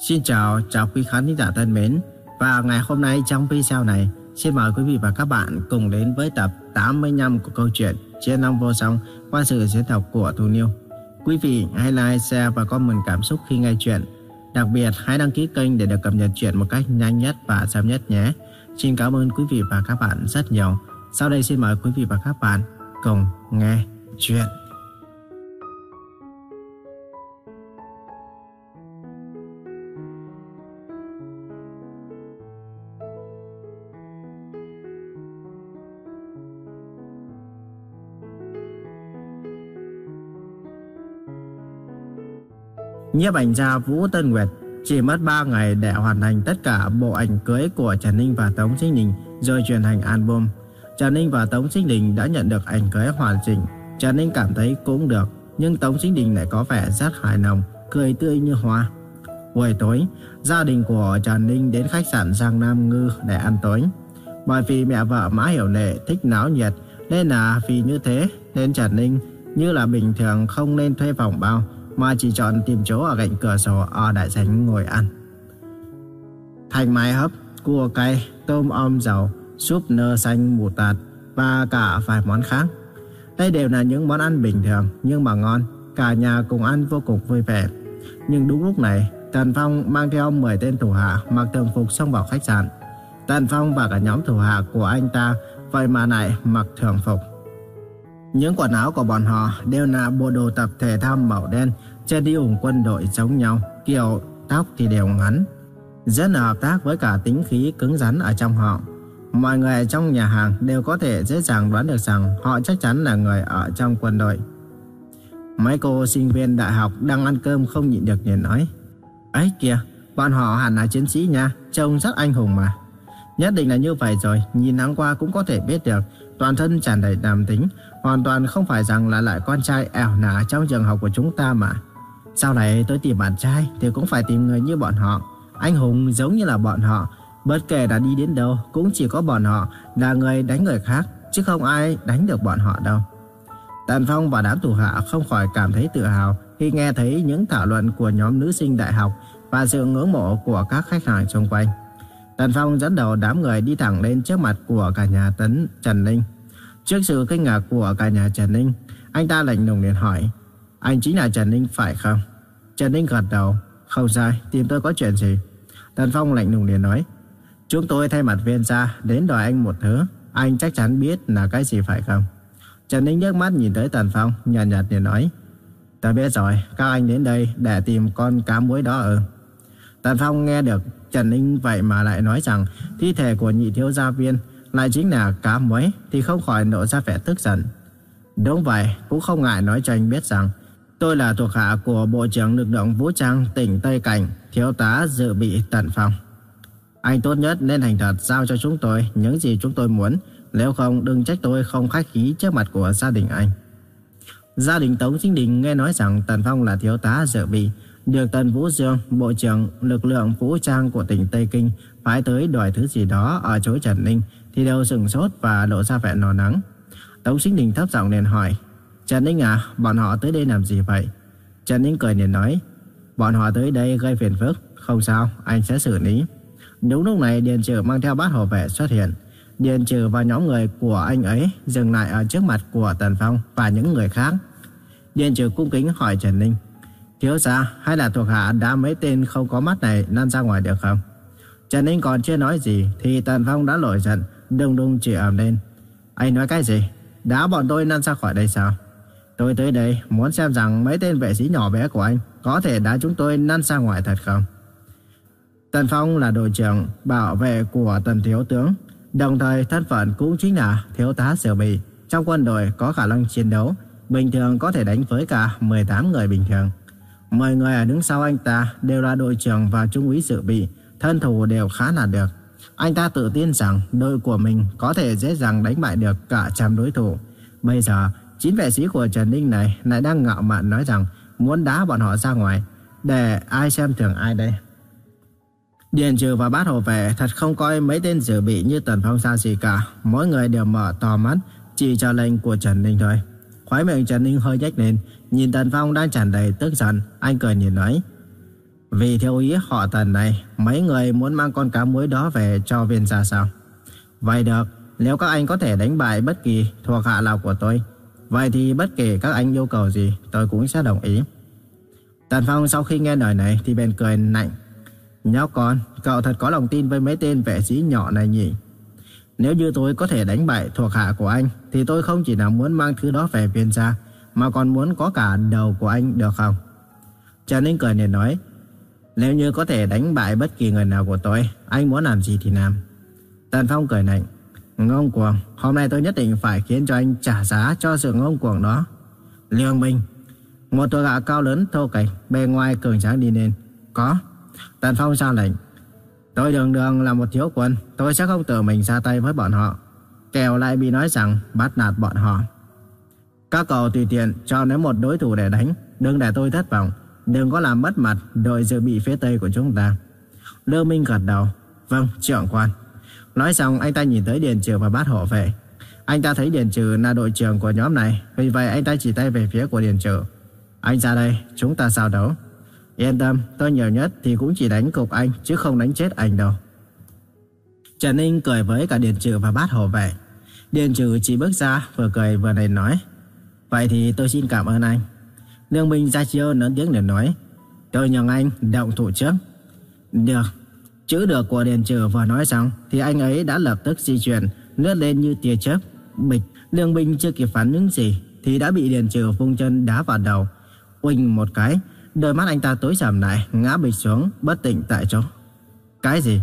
Xin chào, chào quý khán giả thân mến. Và ngày hôm nay trong video này, xin mời quý vị và các bạn cùng đến với tập 85 của câu chuyện Chiến Long Vô Song qua sự diễn đọc của Thu Niêu. Quý vị hãy like, share và comment cảm xúc khi nghe chuyện. Đặc biệt hãy đăng ký kênh để được cập nhật chuyện một cách nhanh nhất và sớm nhất nhé. Xin cảm ơn quý vị và các bạn rất nhiều. Sau đây xin mời quý vị và các bạn cùng nghe chuyện. Nhiếp ảnh gia Vũ Tân Nguyệt chỉ mất 3 ngày để hoàn thành tất cả bộ ảnh cưới của Trần Ninh và Tống Sinh Đình rồi truyền thành album. Trần Ninh và Tống Sinh Đình đã nhận được ảnh cưới hoàn chỉnh. Trần Ninh cảm thấy cũng được, nhưng Tống Sinh Đình lại có vẻ rất hài lòng, cười tươi như hoa. Buổi tối, gia đình của Trần Ninh đến khách sạn Giang Nam Ngư để ăn tối. Bởi vì mẹ vợ Mã Hiểu Lệ thích náo nhiệt, nên là vì như thế nên Trần Ninh như là bình thường không nên thuê phòng bao mà chỉ chọn tìm chỗ ở cạnh cửa sổ ở đại sảnh ngồi ăn. Thành mái hấp, cua cay, tôm om dầu, súp nơ xanh mù tạt và cả vài món khác. Đây đều là những món ăn bình thường nhưng mà ngon, cả nhà cùng ăn vô cùng vui vẻ. Nhưng đúng lúc này, Tần Phong mang theo 10 tên thủ hạ mặc thường phục xông vào khách sạn. Tần Phong và cả nhóm thủ hạ của anh ta vậy mà lại mặc thường phục. Những quần áo của bọn họ đều là bộ đồ tập thể thao màu đen, trên đi ủng quân đội giống nhau, kiểu tóc thì đều ngắn. Rất là hợp tác với cả tính khí cứng rắn ở trong họ. Mọi người trong nhà hàng đều có thể dễ dàng đoán được rằng họ chắc chắn là người ở trong quân đội. Mấy cô sinh viên đại học đang ăn cơm không nhịn được nhìn nói. Ấy kìa, bọn họ hẳn là chiến sĩ nha, trông rất anh hùng mà. Nhất định là như vậy rồi, nhìn nắng qua cũng có thể biết được, toàn thân tràn đầy đàm tính, hoàn toàn không phải rằng là lại con trai ẻo nả trong trường học của chúng ta mà. Sau này tôi tìm bạn trai thì cũng phải tìm người như bọn họ, anh hùng giống như là bọn họ, bất kể đã đi đến đâu cũng chỉ có bọn họ là người đánh người khác, chứ không ai đánh được bọn họ đâu. Tần Phong và đám thủ hạ không khỏi cảm thấy tự hào khi nghe thấy những thảo luận của nhóm nữ sinh đại học và sự ngưỡng mộ của các khách hàng xung quanh. Tần Phong dẫn đầu đám người đi thẳng lên trước mặt của cả nhà Tấn Trần Ninh. Trước sự kinh ngạc của cả nhà Trần Ninh, anh ta lạnh lùng liền hỏi, anh chính là Trần Ninh phải không? Trần Ninh gật đầu, không sai, tìm tôi có chuyện gì? Tần Phong lạnh lùng liền nói, chúng tôi thay mặt viên gia đến đòi anh một thứ, anh chắc chắn biết là cái gì phải không? Trần Ninh nhếch mắt nhìn tới Tần Phong, nhàn nhạt liền nói, tôi biết rồi, các anh đến đây để tìm con cá muối đó ở. Tần Phong nghe được Trần Ninh vậy mà lại nói rằng thi thể của nhị thiếu gia viên lại chính là cá muối thì không khỏi nộ ra vẻ tức giận. Đúng vậy, cũng không ngại nói cho anh biết rằng tôi là thuộc hạ của Bộ trưởng Lực lượng Vũ trang tỉnh Tây Cảnh, thiếu tá dự bị Tần Phong. Anh tốt nhất nên thành thật giao cho chúng tôi những gì chúng tôi muốn, nếu không đừng trách tôi không khách khí trước mặt của gia đình anh. Gia đình Tống Chính Đình nghe nói rằng Tần Phong là thiếu tá dự bị, được Tần Vũ Dương, Bộ trưởng Lực lượng Vũ trang của tỉnh Tây Kinh phái tới đòi thứ gì đó ở chỗ Trần Ninh, thì đều sừng sốt và lộ ra vẻ nò nắng. Tống Sinh Đình thấp giọng liền hỏi, Trần Ninh à, bọn họ tới đây làm gì vậy? Trần Ninh cười liền nói, bọn họ tới đây gây phiền phức, không sao, anh sẽ xử lý. Đúng lúc này Điền Trừ mang theo bát hộ vệ xuất hiện. Điền Trừ và nhóm người của anh ấy dừng lại ở trước mặt của Tần Phong và những người khác. Điền Trừ cung kính hỏi Trần Ninh, Thiếu gia hay là thuộc hạ đã mấy tên không có mắt này lăn ra ngoài được không? Trần Ninh còn chưa nói gì thì Tần Phong đã nổi giận, đùng đùng chỉ ầm lên. Anh nói cái gì? Đã bọn tôi lăn ra khỏi đây sao? Tôi tới đây muốn xem rằng mấy tên vệ sĩ nhỏ bé của anh có thể đá chúng tôi năn ra ngoài thật không? Tần Phong là đội trưởng bảo vệ của Tần Thiếu Tướng, đồng thời thân phận cũng chính là thiếu tá sở bị. Trong quân đội có khả năng chiến đấu, bình thường có thể đánh với cả 18 người bình thường. 10 người ở đứng sau anh ta đều là đội trưởng và trung úy dự bị, thân thủ đều khá là được. Anh ta tự tin rằng đội của mình có thể dễ dàng đánh bại được cả trăm đối thủ. Bây giờ, chín vệ sĩ của Trần Ninh này lại đang ngạo mạn nói rằng muốn đá bọn họ ra ngoài, để ai xem thường ai đây. Điền trừ và bát hộ vệ thật không coi mấy tên dự bị như Tần Phong xa gì cả. Mỗi người đều mở to mắt, chỉ cho lệnh của Trần Ninh thôi. Khói miệng Trần Ninh hơi nhếch lên, nhìn Tần Phong đang tràn đầy tức giận, anh cười nhìn nói. Vì theo ý họ tần này, mấy người muốn mang con cá muối đó về cho viên gia sao? Vậy được, nếu các anh có thể đánh bại bất kỳ thuộc hạ nào của tôi, vậy thì bất kể các anh yêu cầu gì, tôi cũng sẽ đồng ý. Tần Phong sau khi nghe lời này thì bèn cười nạnh. Nhóc con, cậu thật có lòng tin với mấy tên vệ sĩ nhỏ này nhỉ? Nếu như tôi có thể đánh bại thuộc hạ của anh, thì tôi không chỉ nào muốn mang thứ đó về viên gia, mà còn muốn có cả đầu của anh được không? Trần Ninh cười liền nói, nếu như có thể đánh bại bất kỳ người nào của tôi, anh muốn làm gì thì làm. Tần Phong cười lạnh, ngông cuồng, hôm nay tôi nhất định phải khiến cho anh trả giá cho sự ngông cuồng đó. Lương Minh, một tuổi gạo cao lớn thô kệch, bề ngoài cường tráng đi lên. Có. Tần Phong ra lệnh. Tôi đường đường là một thiếu quân, tôi sẽ không tự mình ra tay với bọn họ. Kèo lại bị nói rằng bắt nạt bọn họ. Các cậu tùy tiện cho nếu một đối thủ để đánh, đừng để tôi thất vọng. Đừng có làm mất mặt đội dự bị phía Tây của chúng ta. Lương Minh gật đầu. Vâng, trưởng quan. Nói xong anh ta nhìn tới Điền Trừ và bát hộ vệ. Anh ta thấy Điền Trừ là đội trưởng của nhóm này, vì vậy anh ta chỉ tay về phía của Điền Trừ. Anh ra đây, chúng ta sao đấu. Yên tâm, tôi nhiều nhất thì cũng chỉ đánh cục anh, chứ không đánh chết anh đâu. Trần Ninh cười với cả Điền Trừ và bát hộ vệ. Điền Trừ chỉ bước ra, vừa cười vừa này nói. Vậy thì tôi xin cảm ơn anh. Lương Minh ra chiêu lớn tiếng để nói. Tôi nhường anh động thủ trước. Được. Chữ được của Điền Trừ vừa nói xong thì anh ấy đã lập tức di chuyển, lướt lên như tia chớp. Bịch, Lương Minh chưa kịp phản ứng gì thì đã bị Điền Trừ vung chân đá vào đầu. Uỳnh một cái, đôi mắt anh ta tối sầm lại, ngã bịch xuống, bất tỉnh tại chỗ. Cái gì?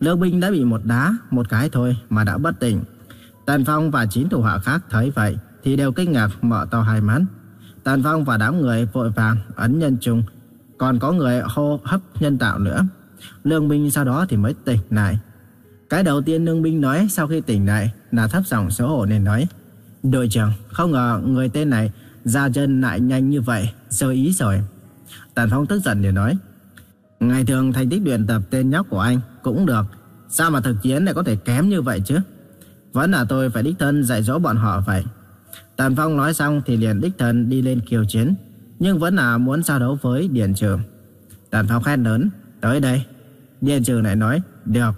Lương Minh đã bị một đá, một cái thôi mà đã bất tỉnh. Tần Phong và chín thủ hạ khác thấy vậy thì đều kinh ngạc mở to hai mắt. Tần Phong và đám người vội vàng ấn nhân trung, còn có người hô hấp nhân tạo nữa. Lương Minh sau đó thì mới tỉnh lại. Cái đầu tiên Lương Minh nói sau khi tỉnh lại là thấp giọng xấu hổ nên nói. Đội trưởng, không ngờ người tên này ra chân lại nhanh như vậy, sơ ý rồi. Tần Phong tức giận để nói. Ngày thường thành tích luyện tập tên nhóc của anh cũng được. Sao mà thực chiến lại có thể kém như vậy chứ? Vẫn là tôi phải đích thân dạy dỗ bọn họ vậy. Tần Phong nói xong thì liền đích thân đi lên kiều chiến, nhưng vẫn là muốn giao đấu với Điền trường. Tần Phong khen lớn, tới đây. Điền Trừ lại nói, được.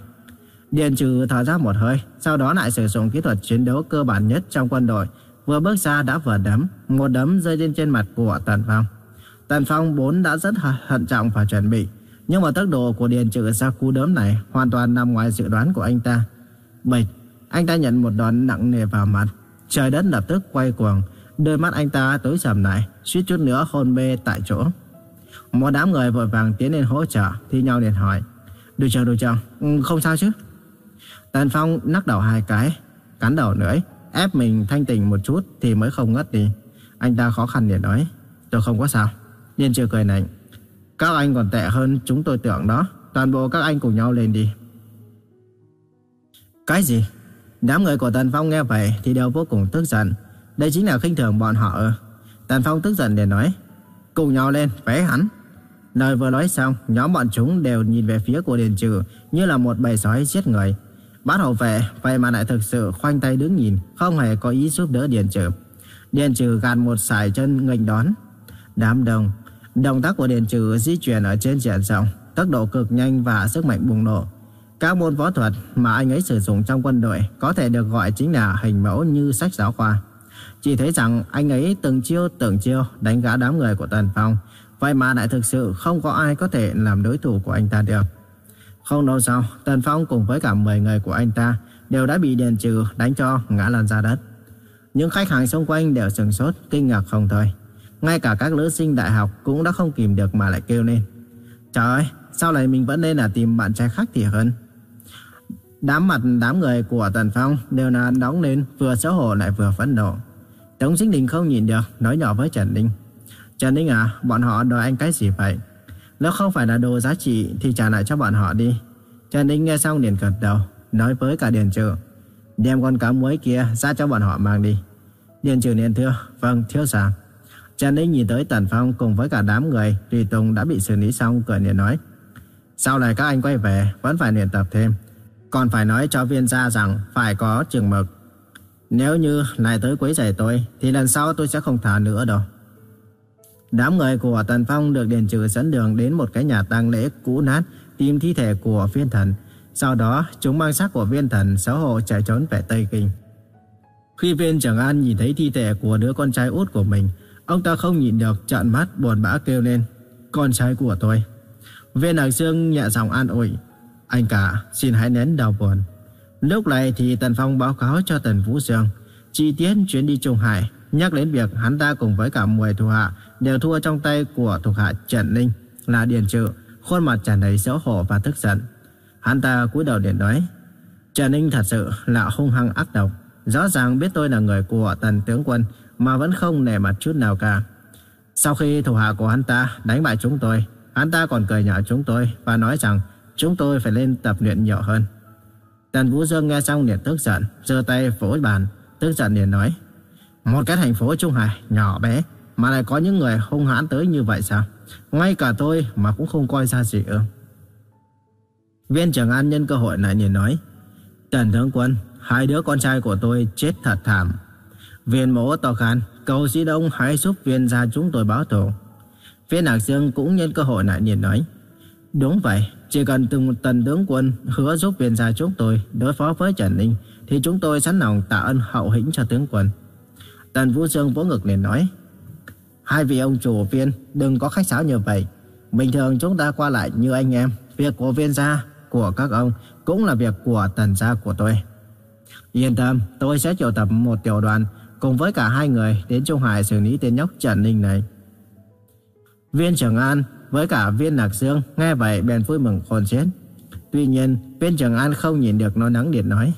Điền Trừ thở ra một hơi, sau đó lại sử dụng kỹ thuật chiến đấu cơ bản nhất trong quân đội. Vừa bước ra đã vừa đấm, một đấm rơi lên trên mặt của Tần Phong. Tần Phong vốn đã rất hận trọng và chuẩn bị, nhưng mà tốc độ của Điền Trừ ra cú đấm này hoàn toàn nằm ngoài dự đoán của anh ta. Bịch, anh ta nhận một đòn nặng nề vào mặt. Trời đất lập tức quay cuồng, đôi mắt anh ta tối sầm lại, suýt chút nữa hôn mê tại chỗ. Một đám người vội vàng tiến lên hỗ trợ, thi nhau liền hỏi. Đội trưởng, đội trưởng, không sao chứ? Tần Phong nắc đầu hai cái, cắn đầu nữa, ép mình thanh tỉnh một chút thì mới không ngất đi. Anh ta khó khăn để nói, tôi không có sao. Nhiên chưa cười nảnh Các anh còn tệ hơn chúng tôi tưởng đó, toàn bộ các anh cùng nhau lên đi. Cái gì? Đám người của Tần Phong nghe vậy thì đều vô cùng tức giận. Đây chính là khinh thường bọn họ. Tần Phong tức giận để nói, cùng nhau lên, vẽ hắn. Lời vừa nói xong, nhóm bọn chúng đều nhìn về phía của Điền Trừ như là một bầy sói giết người. Bát hậu vệ, vậy mà lại thực sự khoanh tay đứng nhìn, không hề có ý giúp đỡ Điền Trừ. Điền Trừ gạt một sải chân nghênh đón. Đám đông, động tác của Điền Trừ di chuyển ở trên diện rộng, tốc độ cực nhanh và sức mạnh bùng nổ. Các môn võ thuật mà anh ấy sử dụng trong quân đội có thể được gọi chính là hình mẫu như sách giáo khoa. Chỉ thấy rằng anh ấy từng chiêu từng chiêu đánh gã đám người của Tần Phong, vậy mà lại thực sự không có ai có thể làm đối thủ của anh ta được. Không lâu sau, Tần Phong cùng với cả 10 người của anh ta đều đã bị Điền Trừ đánh cho ngã lăn ra đất. Những khách hàng xung quanh đều sừng sốt, kinh ngạc không thôi. Ngay cả các nữ sinh đại học cũng đã không kìm được mà lại kêu lên. Trời ơi, sau này mình vẫn nên là tìm bạn trai khác thì hơn. Đám mặt đám người của Tần Phong đều là đóng lên vừa xấu hổ lại vừa phẫn nộ. Tống Sinh Đình không nhìn được, nói nhỏ với Trần Ninh. Trần Ninh à, bọn họ đòi anh cái gì vậy? Nếu không phải là đồ giá trị thì trả lại cho bọn họ đi. Trần Ninh nghe xong liền gật đầu, nói với cả Điền Trừ. Đem con cá muối kia ra cho bọn họ mang đi. Điền Trừ liền thưa, vâng, thiếu sàng. Trần Ninh nhìn tới Tần Phong cùng với cả đám người Tùy Tùng đã bị xử lý xong cười liền nói. Sau này các anh quay về vẫn phải luyện tập thêm. Còn phải nói cho viên gia rằng phải có trường mực. Nếu như lại tới quấy rầy tôi thì lần sau tôi sẽ không thả nữa đâu. Đám người của Tần Phong được Điền Trừ dẫn đường đến một cái nhà tang lễ cũ nát tìm thi thể của viên thần. Sau đó, chúng mang xác của viên thần xấu hổ chạy trốn về Tây Kinh. Khi viên Trường An nhìn thấy thi thể của đứa con trai út của mình, ông ta không nhìn được trợn mắt buồn bã kêu lên, con trai của tôi. Viên Hạc Dương nhẹ giọng an ủi, anh cả xin hãy nén đau buồn. Lúc này thì Tần Phong báo cáo cho Tần Vũ Dương, chi tiết chuyến đi Trung Hải, nhắc đến việc hắn ta cùng với cả 10 thuộc hạ đều thua trong tay của thuộc hạ Trần Ninh là Điền Trự, khuôn mặt tràn đầy xấu hổ và tức giận. Hắn ta cúi đầu điện nói, Trần Ninh thật sự là hung hăng ác độc, rõ ràng biết tôi là người của Tần tướng quân mà vẫn không nể mặt chút nào cả. Sau khi thủ hạ của hắn ta đánh bại chúng tôi, hắn ta còn cười nhạo chúng tôi và nói rằng chúng tôi phải lên tập luyện nhiều hơn. Tần Vũ Dương nghe xong liền tức giận, giơ tay vỗ bàn, tức giận liền nói: "Một cái thành phố Trung Hải nhỏ bé mà lại có những người hung hãn tới như vậy sao? Ngay cả tôi mà cũng không coi ra gì ư?" Viên trưởng An nhân cơ hội này liền nói: "Tần tướng quân, hai đứa con trai của tôi chết thật thảm. Viên mẫu to khan, cầu sĩ đông hãy giúp viên gia chúng tôi báo thù." Viên Hạc Dương cũng nhân cơ hội này liền nói: "Đúng vậy, chỉ cần từng tần tướng quân hứa giúp viên gia chúng tôi đối phó với Trần Ninh thì chúng tôi sẵn lòng tạ ơn hậu hĩnh cho tướng quân. Tần Vũ Dương vỗ ngực liền nói Hai vị ông chủ viên đừng có khách sáo như vậy. Bình thường chúng ta qua lại như anh em. Việc của viên gia, của các ông cũng là việc của tần gia của tôi. Yên tâm, tôi sẽ triệu tập một tiểu đoàn cùng với cả hai người đến Trung Hải xử lý tên nhóc Trần Ninh này. Viên Trường An với cả viên Lạc Dương nghe vậy bèn vui mừng khôn xiết. Tuy nhiên, viên Trường An không nhìn được nó nắng điện nói.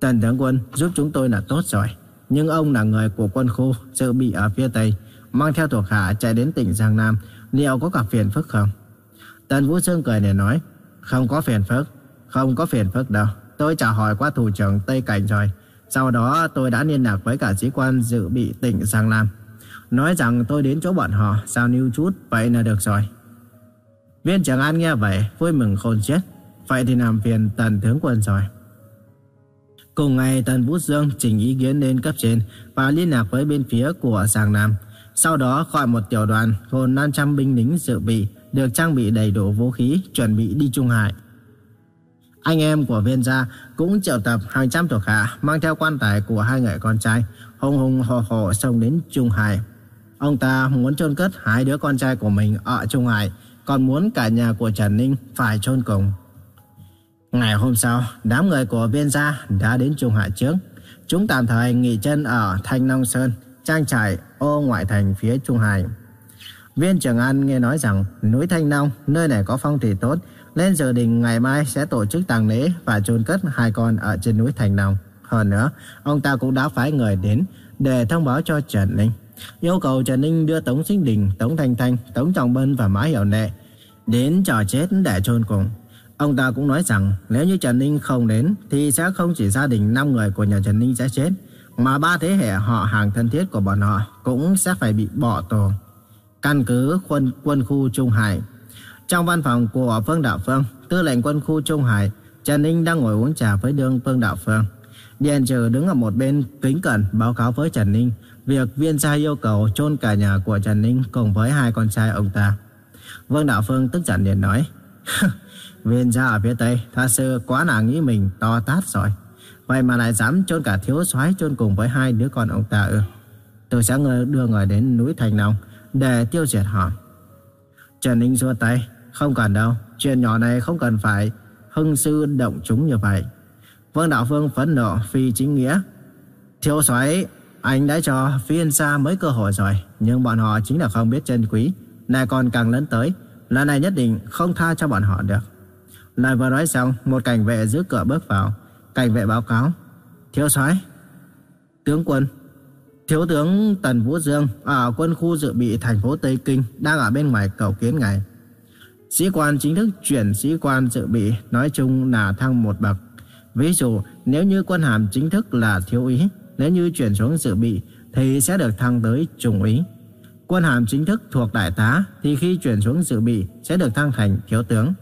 Tần tướng quân giúp chúng tôi là tốt rồi. Nhưng ông là người của quân khu dự bị ở phía Tây, mang theo thuộc hạ chạy đến tỉnh Giang Nam, liệu có gặp phiền phức không? Tần Vũ Dương cười để nói, không có phiền phức, không có phiền phức đâu. Tôi trả hỏi qua thủ trưởng Tây Cảnh rồi. Sau đó tôi đã liên lạc với cả sĩ quan dự bị tỉnh Giang Nam. Nói rằng tôi đến chỗ bọn họ sao níu chút Vậy là được rồi Viên Trưởng An nghe vậy vui mừng khôn chết Vậy thì làm phiền tần tướng quân rồi Cùng ngày tần Vũ Dương trình ý kiến lên cấp trên Và liên lạc với bên phía của Giang Nam sau đó gọi một tiểu đoàn Gồm 500 binh lính dự bị Được trang bị đầy đủ vũ khí Chuẩn bị đi Trung Hải anh em của viên gia cũng triệu tập hàng trăm thuộc hạ mang theo quan tài của hai người con trai hùng hùng hồ hồ xông đến Trung Hải. Ông ta muốn chôn cất hai đứa con trai của mình ở Trung Hải, còn muốn cả nhà của Trần Ninh phải chôn cùng. Ngày hôm sau, đám người của viên gia đã đến Trung Hải trước. Chúng tạm thời nghỉ chân ở Thanh Long Sơn, trang trại ô ngoại thành phía Trung Hải. Viên Trường An nghe nói rằng núi Thanh Long, nơi này có phong thủy tốt, nên dự định ngày mai sẽ tổ chức tang lễ và chôn cất hai con ở trên núi Thanh Long. Hơn nữa, ông ta cũng đã phái người đến để thông báo cho Trần Ninh yêu cầu Trần Ninh đưa Tống Sinh Đình, Tống Thanh Thanh, Tống Trọng Bân và Mã Hiểu Nệ đến trò chết để chôn cùng. Ông ta cũng nói rằng nếu như Trần Ninh không đến thì sẽ không chỉ gia đình 5 người của nhà Trần Ninh sẽ chết, mà ba thế hệ họ hàng thân thiết của bọn họ cũng sẽ phải bị bỏ tù. Căn cứ quân quân khu Trung Hải. Trong văn phòng của Phương Đạo Phương, tư lệnh quân khu Trung Hải, Trần Ninh đang ngồi uống trà với đương Phương Đạo Phương. Điền Trừ đứng ở một bên kính cẩn báo cáo với Trần Ninh việc viên gia yêu cầu chôn cả nhà của Trần Ninh cùng với hai con trai ông ta. Vương Đạo Phương tức giận liền nói, viên gia ở phía Tây thật sự quá là nghĩ mình to tát rồi. Vậy mà lại dám chôn cả thiếu soái chôn cùng với hai đứa con ông ta ư. Tôi sẽ đưa người đến núi Thành Long để tiêu diệt họ. Trần Ninh xua tay, không cần đâu, chuyện nhỏ này không cần phải hưng sư động chúng như vậy. Vương Đạo Phương phẫn nộ phi chính nghĩa. Thiếu soái anh đã cho phiên xa mấy cơ hội rồi, nhưng bọn họ chính là không biết trân quý. Này còn càng lớn tới, lần này nhất định không tha cho bọn họ được. Lời vừa nói xong, một cảnh vệ giữ cửa bước vào. Cảnh vệ báo cáo. Thiếu soái Tướng quân Thiếu tướng Tần Vũ Dương ở quân khu dự bị thành phố Tây Kinh đang ở bên ngoài cầu kiến ngài. Sĩ quan chính thức chuyển sĩ quan dự bị nói chung là thăng một bậc. Ví dụ, nếu như quân hàm chính thức là thiếu úy, nếu như chuyển xuống dự bị thì sẽ được thăng tới trung úy. Quân hàm chính thức thuộc đại tá thì khi chuyển xuống dự bị sẽ được thăng thành thiếu tướng.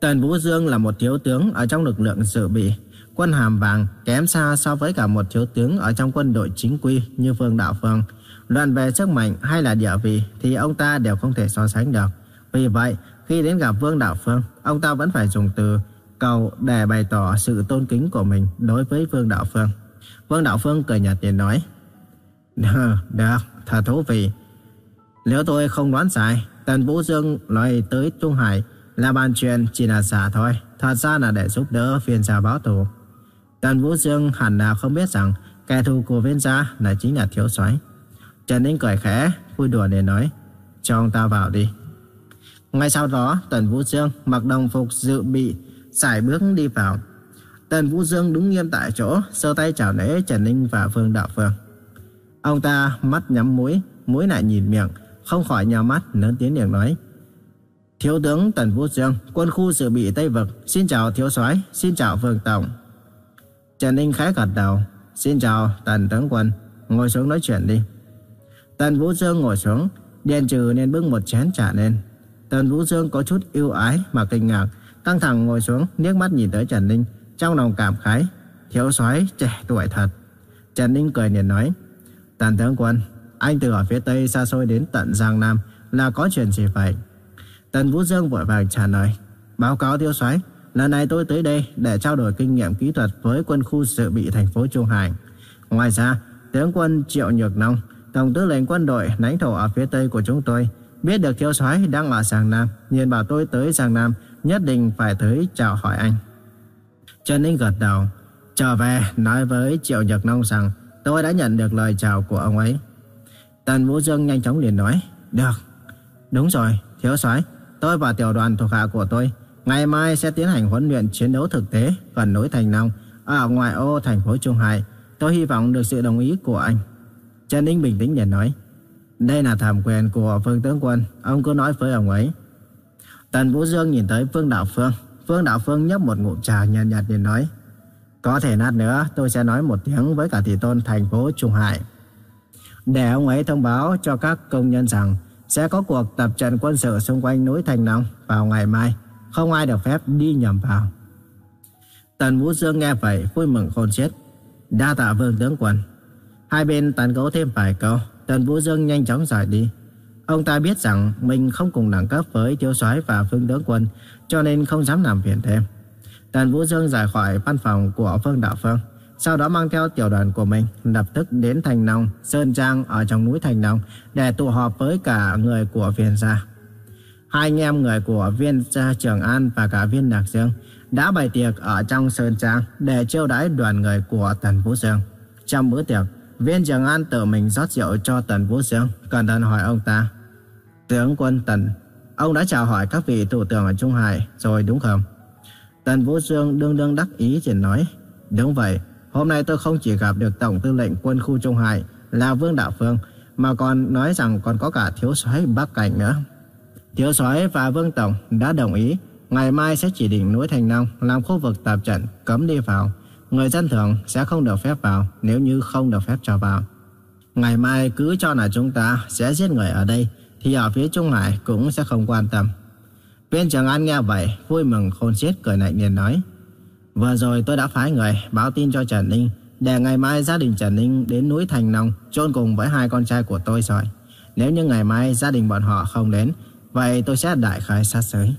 Tần Vũ Dương là một thiếu tướng ở trong lực lượng dự bị. quân hàm vàng kém xa so với cả một thiếu tướng ở trong quân đội chính quy như Vương Đạo Phương. Luận về sức mạnh hay là địa vị thì ông ta đều không thể so sánh được. Vì vậy, khi đến gặp Vương Đạo Phương, ông ta vẫn phải dùng từ cầu để bày tỏ sự tôn kính của mình đối với Vương Đạo Phương. Vương Đạo Phương cười nhạt tiền nói, Được, thật thú vị. Nếu tôi không đoán sai, Tần Vũ Dương nói tới Trung Hải là bàn chuyện chỉ là giả thôi, thật ra là để giúp đỡ phiên gia báo thù. Tần Vũ Dương hẳn là không biết rằng kẻ thù của viên gia là chính là thiếu soái. Trần Ninh cười khẽ, vui đùa để nói, cho ông ta vào đi. Ngay sau đó, Tần Vũ Dương mặc đồng phục dự bị, xài bước đi vào. Tần Vũ Dương đứng nghiêm tại chỗ, sơ tay chào lễ Trần Ninh và Phương Đạo Phương. Ông ta mắt nhắm mũi, mũi lại nhìn miệng, không khỏi nhào mắt, lớn tiếng miệng nói. Thiếu tướng Tần Vũ Dương, quân khu dự bị Tây Vực, xin chào thiếu soái, xin chào Vương Tổng. Trần Ninh khẽ gật đầu, xin chào Tần tướng quân, ngồi xuống nói chuyện đi. Tần Vũ Dương ngồi xuống, Điền Trừ nên bưng một chén trà lên. Tần Vũ Dương có chút yêu ái mà kinh ngạc, căng thẳng ngồi xuống, liếc mắt nhìn tới Trần Ninh, trong lòng cảm khái, thiếu soái trẻ tuổi thật. Trần Ninh cười liền nói, Tần tướng quân, anh từ ở phía Tây xa xôi đến tận Giang Nam là có chuyện gì vậy? Tần Vũ Dương vội vàng trả lời, báo cáo thiếu soái, lần này tôi tới đây để trao đổi kinh nghiệm kỹ thuật với quân khu dự bị thành phố Trung Hải. Ngoài ra, tướng quân Triệu Nhược Nông, tổng tư lệnh quân đội lãnh thổ ở phía Tây của chúng tôi, biết được thiếu soái đang ở Giang Nam, nhìn bảo tôi tới Giang Nam nhất định phải tới chào hỏi anh. Trần Ninh gật đầu, trở về nói với Triệu Nhật Nông rằng tôi đã nhận được lời chào của ông ấy. Tần Vũ Dương nhanh chóng liền nói, được, đúng rồi, thiếu soái, tôi và tiểu đoàn thuộc hạ của tôi ngày mai sẽ tiến hành huấn luyện chiến đấu thực tế gần núi Thành Long ở ngoài ô thành phố Trung Hải. Tôi hy vọng được sự đồng ý của anh. Trần Ninh bình tĩnh nhận nói, đây là thẩm quyền của Phương tướng quân, ông cứ nói với ông ấy. Tần Vũ Dương nhìn tới Phương Đạo Phương, Phương Đạo Phương nhấp một ngụm trà nhàn nhạt liền nói, có thể nát nữa tôi sẽ nói một tiếng với cả thị tôn thành phố Trung Hải. Để ông ấy thông báo cho các công nhân rằng sẽ có cuộc tập trận quân sự xung quanh núi Thành Long vào ngày mai. Không ai được phép đi nhầm vào. Tần Vũ Dương nghe vậy vui mừng khôn xiết. Đa tạ vương tướng quân. Hai bên tàn gấu thêm vài câu. Tần Vũ Dương nhanh chóng rời đi. Ông ta biết rằng mình không cùng đẳng cấp với thiếu soái và phương tướng quân, cho nên không dám làm phiền thêm. Tần Vũ Dương rời khỏi văn phòng của Phương Đạo Phương, sau đó mang theo tiểu đoàn của mình lập tức đến Thành Nông, Sơn Trang ở trong núi Thành Nông để tụ họp với cả người của viên gia. Hai anh em người của viên gia Trường An và cả viên Đạc Dương đã bày tiệc ở trong Sơn Trang để chiêu đãi đoàn người của Tần Vũ Dương. Trong bữa tiệc, viên Trường An tự mình rót rượu cho Tần Vũ Dương, cẩn thận hỏi ông ta. Tướng quân Tần, ông đã chào hỏi các vị thủ tướng ở Trung Hải rồi đúng không? Tần Vũ Dương đương đương đắc ý chỉ nói, đúng vậy, hôm nay tôi không chỉ gặp được Tổng tư lệnh quân khu Trung Hải là Vương Đạo Phương, mà còn nói rằng còn có cả thiếu soái Bắc Cảnh nữa. Thiếu soái và Vương Tổng đã đồng ý, ngày mai sẽ chỉ định núi Thành Long làm khu vực tập trận cấm đi vào. Người dân thường sẽ không được phép vào nếu như không được phép cho vào. Ngày mai cứ cho là chúng ta sẽ giết người ở đây, thì ở phía Trung Hải cũng sẽ không quan tâm. Viên Trường An nghe vậy, vui mừng khôn xiết cười lạnh liền nói. Vừa rồi tôi đã phái người báo tin cho Trần Ninh, để ngày mai gia đình Trần Ninh đến núi Thành Nông chôn cùng với hai con trai của tôi rồi. Nếu như ngày mai gia đình bọn họ không đến, vậy tôi sẽ đại khai sát giới.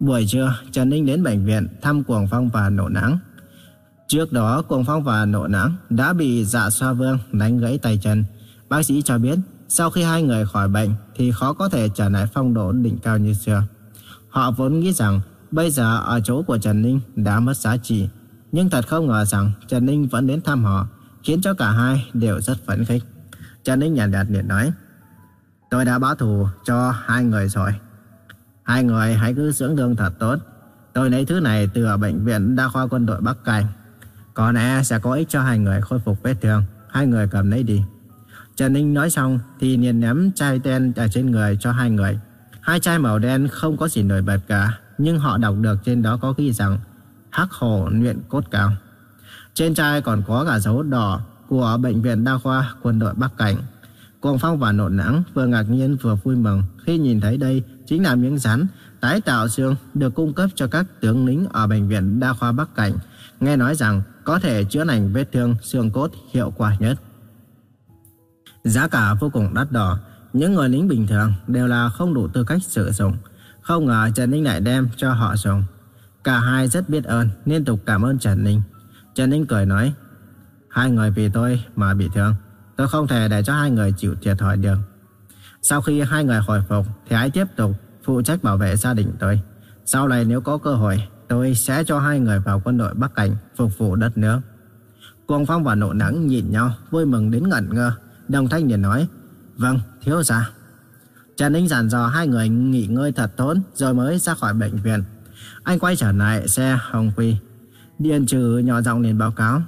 Buổi trưa, Trần Ninh đến bệnh viện thăm Cuồng Phong và Nộ Nắng. Trước đó, Cuồng Phong và Nộ Nắng đã bị dạ xoa vương đánh gãy tay chân. Bác sĩ cho biết sau khi hai người khỏi bệnh thì khó có thể trở lại phong độ đỉnh cao như xưa. Họ vốn nghĩ rằng bây giờ ở chỗ của Trần Ninh đã mất giá trị. Nhưng thật không ngờ rằng Trần Ninh vẫn đến thăm họ, khiến cho cả hai đều rất phấn khích. Trần Ninh nhàn nhạt liền nói, Tôi đã báo thù cho hai người rồi. Hai người hãy cứ dưỡng thương thật tốt. Tôi lấy thứ này từ ở bệnh viện đa khoa quân đội Bắc Cảnh. Có lẽ sẽ có ích cho hai người khôi phục vết thương. Hai người cầm lấy đi. Trần Ninh nói xong thì liền ném chai đen ở trên người cho hai người. Hai chai màu đen không có gì nổi bật cả, nhưng họ đọc được trên đó có ghi rằng hắc hổ luyện cốt cao. Trên chai còn có cả dấu đỏ của Bệnh viện Đa khoa Quân đội Bắc Cảnh. Cuồng Phong và Nộn Nắng vừa ngạc nhiên vừa vui mừng khi nhìn thấy đây chính là miếng rắn tái tạo xương được cung cấp cho các tướng lính ở bệnh viện đa khoa Bắc Cảnh. Nghe nói rằng có thể chữa lành vết thương xương cốt hiệu quả nhất. Giá cả vô cùng đắt đỏ, những người lính bình thường đều là không đủ tư cách sử dụng. Không ngờ Trần Ninh lại đem cho họ dùng. Cả hai rất biết ơn, liên tục cảm ơn Trần Ninh. Trần Ninh cười nói, hai người vì tôi mà bị thương. Tôi không thể để cho hai người chịu thiệt thòi được. Sau khi hai người hồi phục thì hãy tiếp tục phụ trách bảo vệ gia đình tôi. Sau này nếu có cơ hội, tôi sẽ cho hai người vào quân đội Bắc Cảnh phục vụ đất nước. Cuồng Phong và Nộ Nắng nhìn nhau, vui mừng đến ngẩn ngơ. Đồng Thanh liền nói, vâng, thiếu gia. Trần Ninh dặn dò hai người nghỉ ngơi thật tốt rồi mới ra khỏi bệnh viện. Anh quay trở lại xe Hồng Quy. Điền trừ nhỏ giọng liền báo cáo.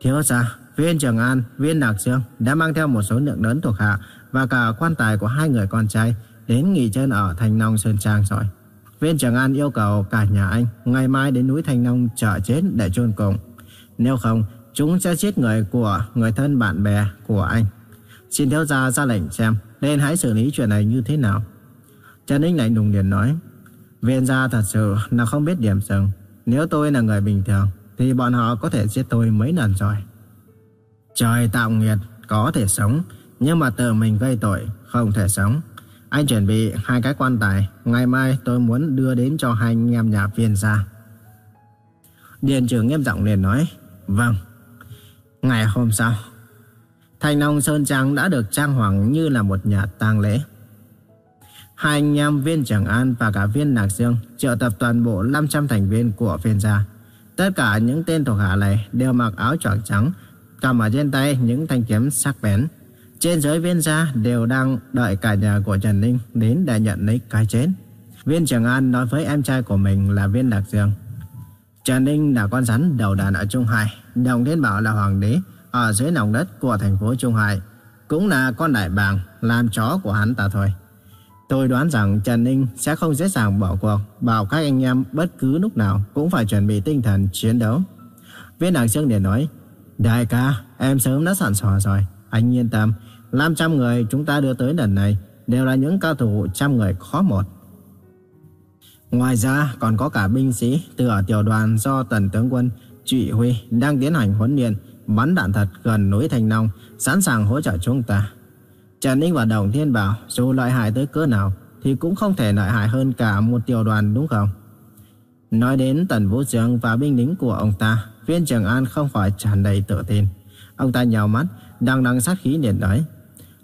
Thiếu gia, viên Trường An, viên Đạc Dương đã mang theo một số lượng lớn thuộc hạ và cả quan tài của hai người con trai đến nghỉ chân ở Thành Nông Sơn Trang rồi. Viên Trường An yêu cầu cả nhà anh ngày mai đến núi Thành Nông chở chết để chôn cùng. Nếu không, chúng sẽ giết người của người thân bạn bè của anh. Xin thiếu gia ra lệnh xem nên hãy xử lý chuyện này như thế nào. Trần Ninh lạnh đùng liền nói, viên gia thật sự là không biết điểm dừng. Nếu tôi là người bình thường, thì bọn họ có thể giết tôi mấy lần rồi. Trời tạo nghiệt, có thể sống, nhưng mà tự mình gây tội, không thể sống. Anh chuẩn bị hai cái quan tài, ngày mai tôi muốn đưa đến cho hai anh em nhà viên gia. Điền trưởng nghiêm giọng liền nói, vâng. Ngày hôm sau, Thành Long Sơn Trang đã được trang hoàng như là một nhà tang lễ. Hai anh em viên Trường An và cả viên Nạc Dương triệu tập toàn bộ 500 thành viên của viên gia. Tất cả những tên thuộc hạ này đều mặc áo choàng trắng, cầm ở trên tay những thanh kiếm sắc bén. Trên giới viên gia đều đang đợi cả nhà của Trần Ninh đến để nhận lấy cái chết. Viên Trường An nói với em trai của mình là viên Nạc Dương. Trần Ninh là con rắn đầu đàn ở Trung Hải, Đồng Thiên Bảo là hoàng đế, ở dưới lòng đất của thành phố Trung Hải, cũng là con đại bàng làm chó của hắn ta thôi. Tôi đoán rằng Trần Ninh sẽ không dễ dàng bỏ cuộc, bảo các anh em bất cứ lúc nào cũng phải chuẩn bị tinh thần chiến đấu. Viên Đảng Sương liền nói, Đại ca, em sớm đã sẵn sò rồi, anh yên tâm, 500 người chúng ta đưa tới lần này đều là những cao thủ trăm người khó một. Ngoài ra còn có cả binh sĩ từ ở tiểu đoàn do tần tướng quân Trị Huy đang tiến hành huấn luyện bắn đạn thật gần núi Thành Long, sẵn sàng hỗ trợ chúng ta. Trần Ninh và Đồng Thiên bảo dù lợi hại tới cỡ nào thì cũng không thể lợi hại hơn cả một tiểu đoàn đúng không? Nói đến Tần Vũ Dương và binh lính của ông ta, viên Trường An không phải tràn đầy tự tin. Ông ta nhào mắt, đang đằng sát khí liền nói.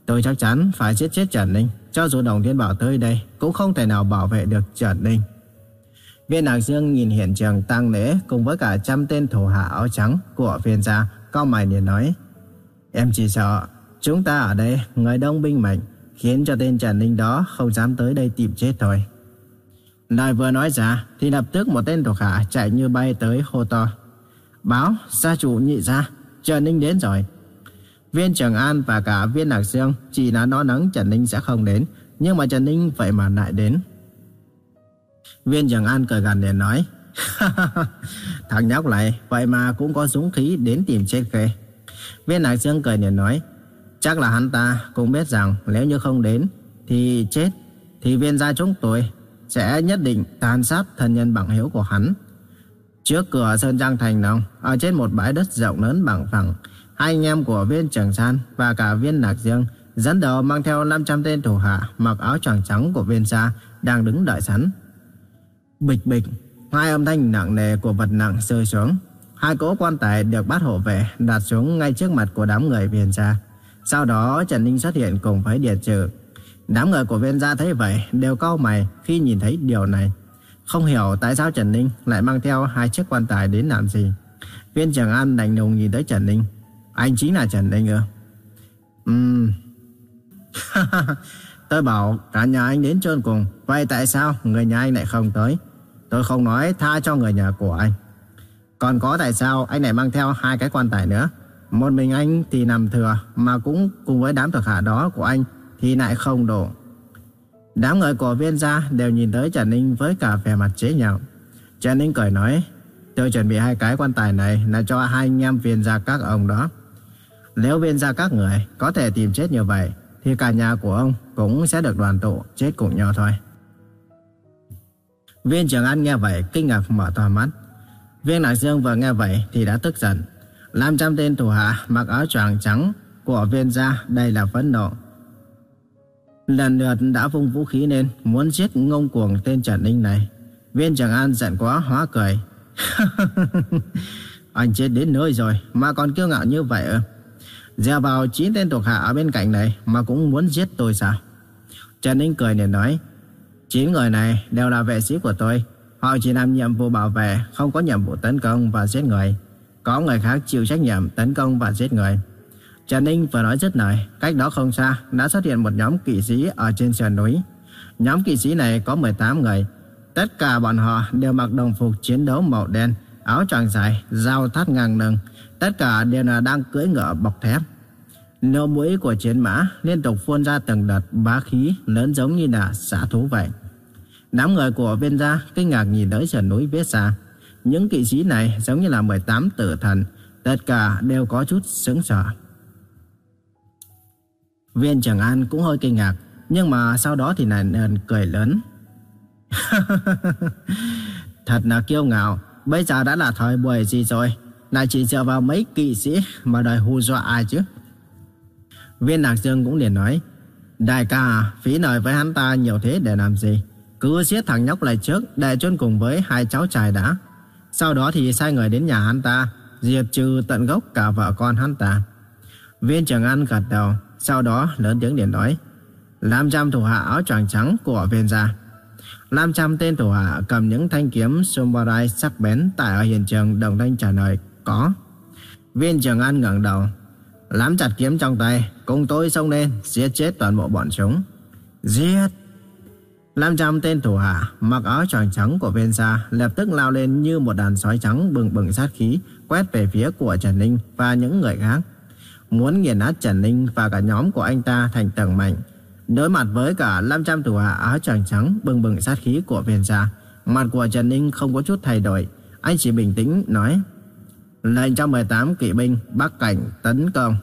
Tôi chắc chắn phải giết chết Trần Ninh, cho dù Đồng Thiên Bảo tới đây cũng không thể nào bảo vệ được Trần Ninh. Viên Đạc Dương nhìn hiện trường tang lễ cùng với cả trăm tên thủ hạ áo trắng của viên gia Cao mày liền nói. Em chỉ sợ Chúng ta ở đây, người đông binh mạnh Khiến cho tên Trần Ninh đó không dám tới đây tìm chết thôi. Lời vừa nói ra Thì lập tức một tên thuộc hạ chạy như bay tới hô to. Báo, gia chủ nhị ra Trần Ninh đến rồi. Viên Trường An và cả viên Lạc Dương Chỉ là nó nắng Trần Ninh sẽ không đến, Nhưng mà Trần Ninh vậy mà lại đến. Viên Trường An cười gần để nói Thằng nhóc này vậy mà cũng có dũng khí đến tìm chết kề Viên Lạc Dương cười để nói, chắc là hắn ta cũng biết rằng nếu như không đến thì chết, thì viên gia chúng tôi sẽ nhất định tàn sát thân nhân bằng hiếu của hắn. Trước cửa Sơn Trang Thành Đồng, ở trên một bãi đất rộng lớn bằng phẳng, hai anh em của viên Trường San và cả viên Lạc Dương dẫn đầu mang theo 500 tên thủ hạ mặc áo choàng trắng của viên gia đang đứng đợi sẵn. Bịch bịch, Hai âm thanh nặng nề của vật nặng rơi xuống. Hai cỗ quan tài được bắt hộ vệ đặt xuống ngay trước mặt của đám người viên gia. Sau đó, Trần Ninh xuất hiện cùng với điện Trừ. Đám người của viên gia thấy vậy, đều cau mày khi nhìn thấy điều này. Không hiểu tại sao Trần Ninh lại mang theo hai chiếc quan tài đến làm gì. Viên Trường An đành đồng nhìn tới Trần Ninh. Anh chính là Trần Ninh ư? Ừm... Tôi bảo cả nhà anh đến trơn cùng. Vậy tại sao người nhà anh lại không tới? Tôi không nói tha cho người nhà của anh. Còn có tại sao anh lại mang theo hai cái quan tài nữa? Một mình anh thì nằm thừa, mà cũng cùng với đám thuộc hạ đó của anh thì lại không đủ. Đám người của viên gia đều nhìn tới Trần Ninh với cả vẻ mặt chế nhạo. Trần Ninh cười nói, tôi chuẩn bị hai cái quan tài này là cho hai anh em viên gia các ông đó. Nếu viên gia các người có thể tìm chết như vậy, thì cả nhà của ông cũng sẽ được đoàn tụ chết cùng nhau thôi. Viên Trường An nghe vậy, kinh ngạc mở to mắt. Viên Lạc Dương vừa nghe vậy thì đã tức giận. Làm trăm tên thủ hạ mặc áo choàng trắng của viên gia, đây là phẫn nộ. Lần lượt đã vung vũ khí lên, muốn giết ngông cuồng tên Trần Ninh này. Viên Trường An giận quá, hóa cười. Anh chết đến nơi rồi, mà còn kiêu ngạo như vậy ư? Dèo vào chín tên thuộc hạ ở bên cạnh này mà cũng muốn giết tôi sao? Trần Ninh cười liền nói. Chín người này đều là vệ sĩ của tôi. Họ chỉ làm nhiệm vụ bảo vệ, không có nhiệm vụ tấn công và giết người. Có người khác chịu trách nhiệm tấn công và giết người. Trần Ninh vừa nói dứt lời, cách đó không xa đã xuất hiện một nhóm kỵ sĩ ở trên sườn núi. Nhóm kỵ sĩ này có 18 người. Tất cả bọn họ đều mặc đồng phục chiến đấu màu đen, áo choàng dài, dao thắt ngang lưng. Tất cả đều là đang cưỡi ngựa bọc thép. Nô mũi của chiến mã liên tục phun ra từng đợt bá khí lớn giống như là xã thú vậy. Đám người của viên gia kinh ngạc nhìn tới sườn núi phía xa. Những kỵ sĩ này giống như là 18 tử thần, tất cả đều có chút sững sờ. Viên Trường An cũng hơi kinh ngạc, nhưng mà sau đó thì lại cười lớn. Thật là kiêu ngạo, bây giờ đã là thời buổi gì rồi, lại chỉ dựa vào mấy kỵ sĩ mà đòi hù dọa ai chứ? Viên Lạc Dương cũng liền nói, Đại ca, phí lời với hắn ta nhiều thế để làm gì? Cứ giết thằng nhóc lại trước để chôn cùng với hai cháu trai đã. Sau đó thì sai người đến nhà hắn ta, diệt trừ tận gốc cả vợ con hắn ta. Viên Trường An gật đầu, sau đó lớn tiếng liền nói, Lam trăm thủ hạ áo choàng trắng của viên gia. Lam trăm tên thủ hạ cầm những thanh kiếm samurai sắc bén tại ở hiện trường đồng thanh trả lời, có. Viên Trường An ngẩng đầu, Lắm chặt kiếm trong tay Cùng tôi xông lên Giết chết toàn bộ bọn chúng Giết Năm trăm tên thủ hạ mặc áo choàng trắng của viên gia lập tức lao lên như một đàn sói trắng bừng bừng sát khí quét về phía của Trần Ninh và những người khác. Muốn nghiền nát Trần Ninh và cả nhóm của anh ta thành tầng mảnh. Đối mặt với cả 500 thủ hạ áo choàng trắng bừng bừng sát khí của viên gia, mặt của Trần Ninh không có chút thay đổi. Anh chỉ bình tĩnh nói lệnh cho 18 kỵ binh bắc cảnh tấn công.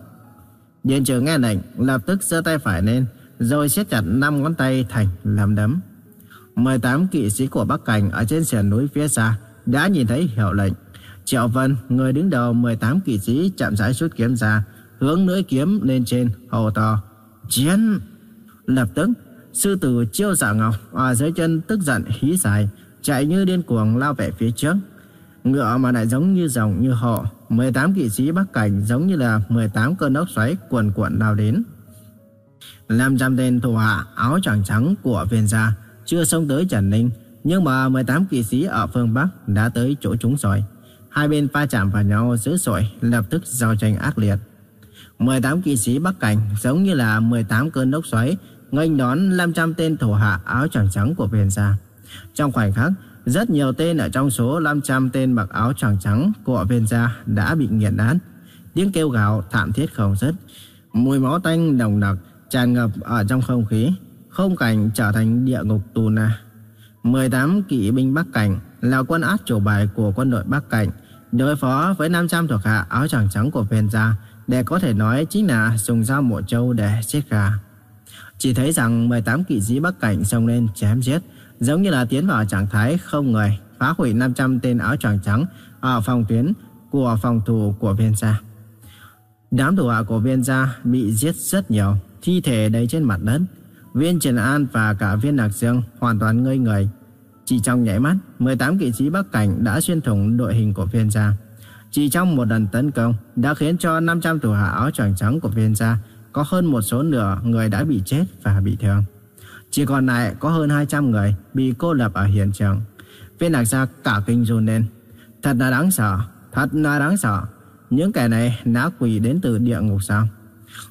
Điền trưởng nghe lệnh, lập tức giơ tay phải lên, rồi siết chặt năm ngón tay thành làm đấm. 18 kỵ sĩ của Bắc Cảnh ở trên sườn núi phía xa đã nhìn thấy hiệu lệnh. Triệu Vân, người đứng đầu 18 kỵ sĩ chạm rãi rút kiếm ra, hướng lưỡi kiếm lên trên, hô to. Chiến! Lập tức, sư tử chiêu giả ngọc ở dưới chân tức giận hí dài, chạy như điên cuồng lao về phía trước. Ngựa mà lại giống như rồng như họ. 18 kỵ sĩ Bắc Cảnh giống như là 18 cơn ốc xoáy cuồn cuộn lao đến. Làm trăm tên thủ hạ áo choàng trắng của viên gia, Chưa xông tới Trần Ninh, Nhưng mà 18 kỵ sĩ ở phương Bắc đã tới chỗ chúng rồi. Hai bên pha chạm vào nhau dữ dội, Lập tức giao tranh ác liệt. 18 kỵ sĩ Bắc Cảnh giống như là 18 cơn ốc xoáy, nghênh đón 500 tên thủ hạ áo choàng trắng của viên gia. Trong khoảnh khắc rất nhiều tên ở trong số 500 tên mặc áo tràng trắng của viên gia đã bị nghiền nát. Tiếng kêu gào thảm thiết không dứt. Mùi máu tanh nồng nặc tràn ngập ở trong không khí. Không cảnh trở thành địa ngục tù na. 18 kỵ binh Bắc Cảnh là quân át chủ bài của quân đội Bắc Cảnh, đối phó với 500 thuộc hạ áo tràng trắng của viên gia để có thể nói chính là dùng dao mộ trâu để giết gà. Chỉ thấy rằng 18 kỵ sĩ Bắc Cảnh xông lên chém giết giống như là tiến vào trạng thái không người, phá hủy 500 tên áo choàng trắng ở phòng tuyến của phòng thủ của viên gia. Đám thủ hạ của viên gia bị giết rất nhiều, thi thể đầy trên mặt đất. Viên Trần An và cả viên Lạc Dương hoàn toàn ngây người. Chỉ trong nhảy mắt, 18 kỵ sĩ Bắc Cảnh đã xuyên thủng đội hình của viên gia. Chỉ trong một lần tấn công đã khiến cho 500 thủ hạ áo choàng trắng của viên gia có hơn một số nửa người đã bị chết và bị thương. Chỉ còn lại có hơn 200 người bị cô lập ở hiện trường. Viên lạc gia cả kinh run lên. Thật là đáng sợ, thật là đáng sợ. Những kẻ này ná quỷ đến từ địa ngục sao?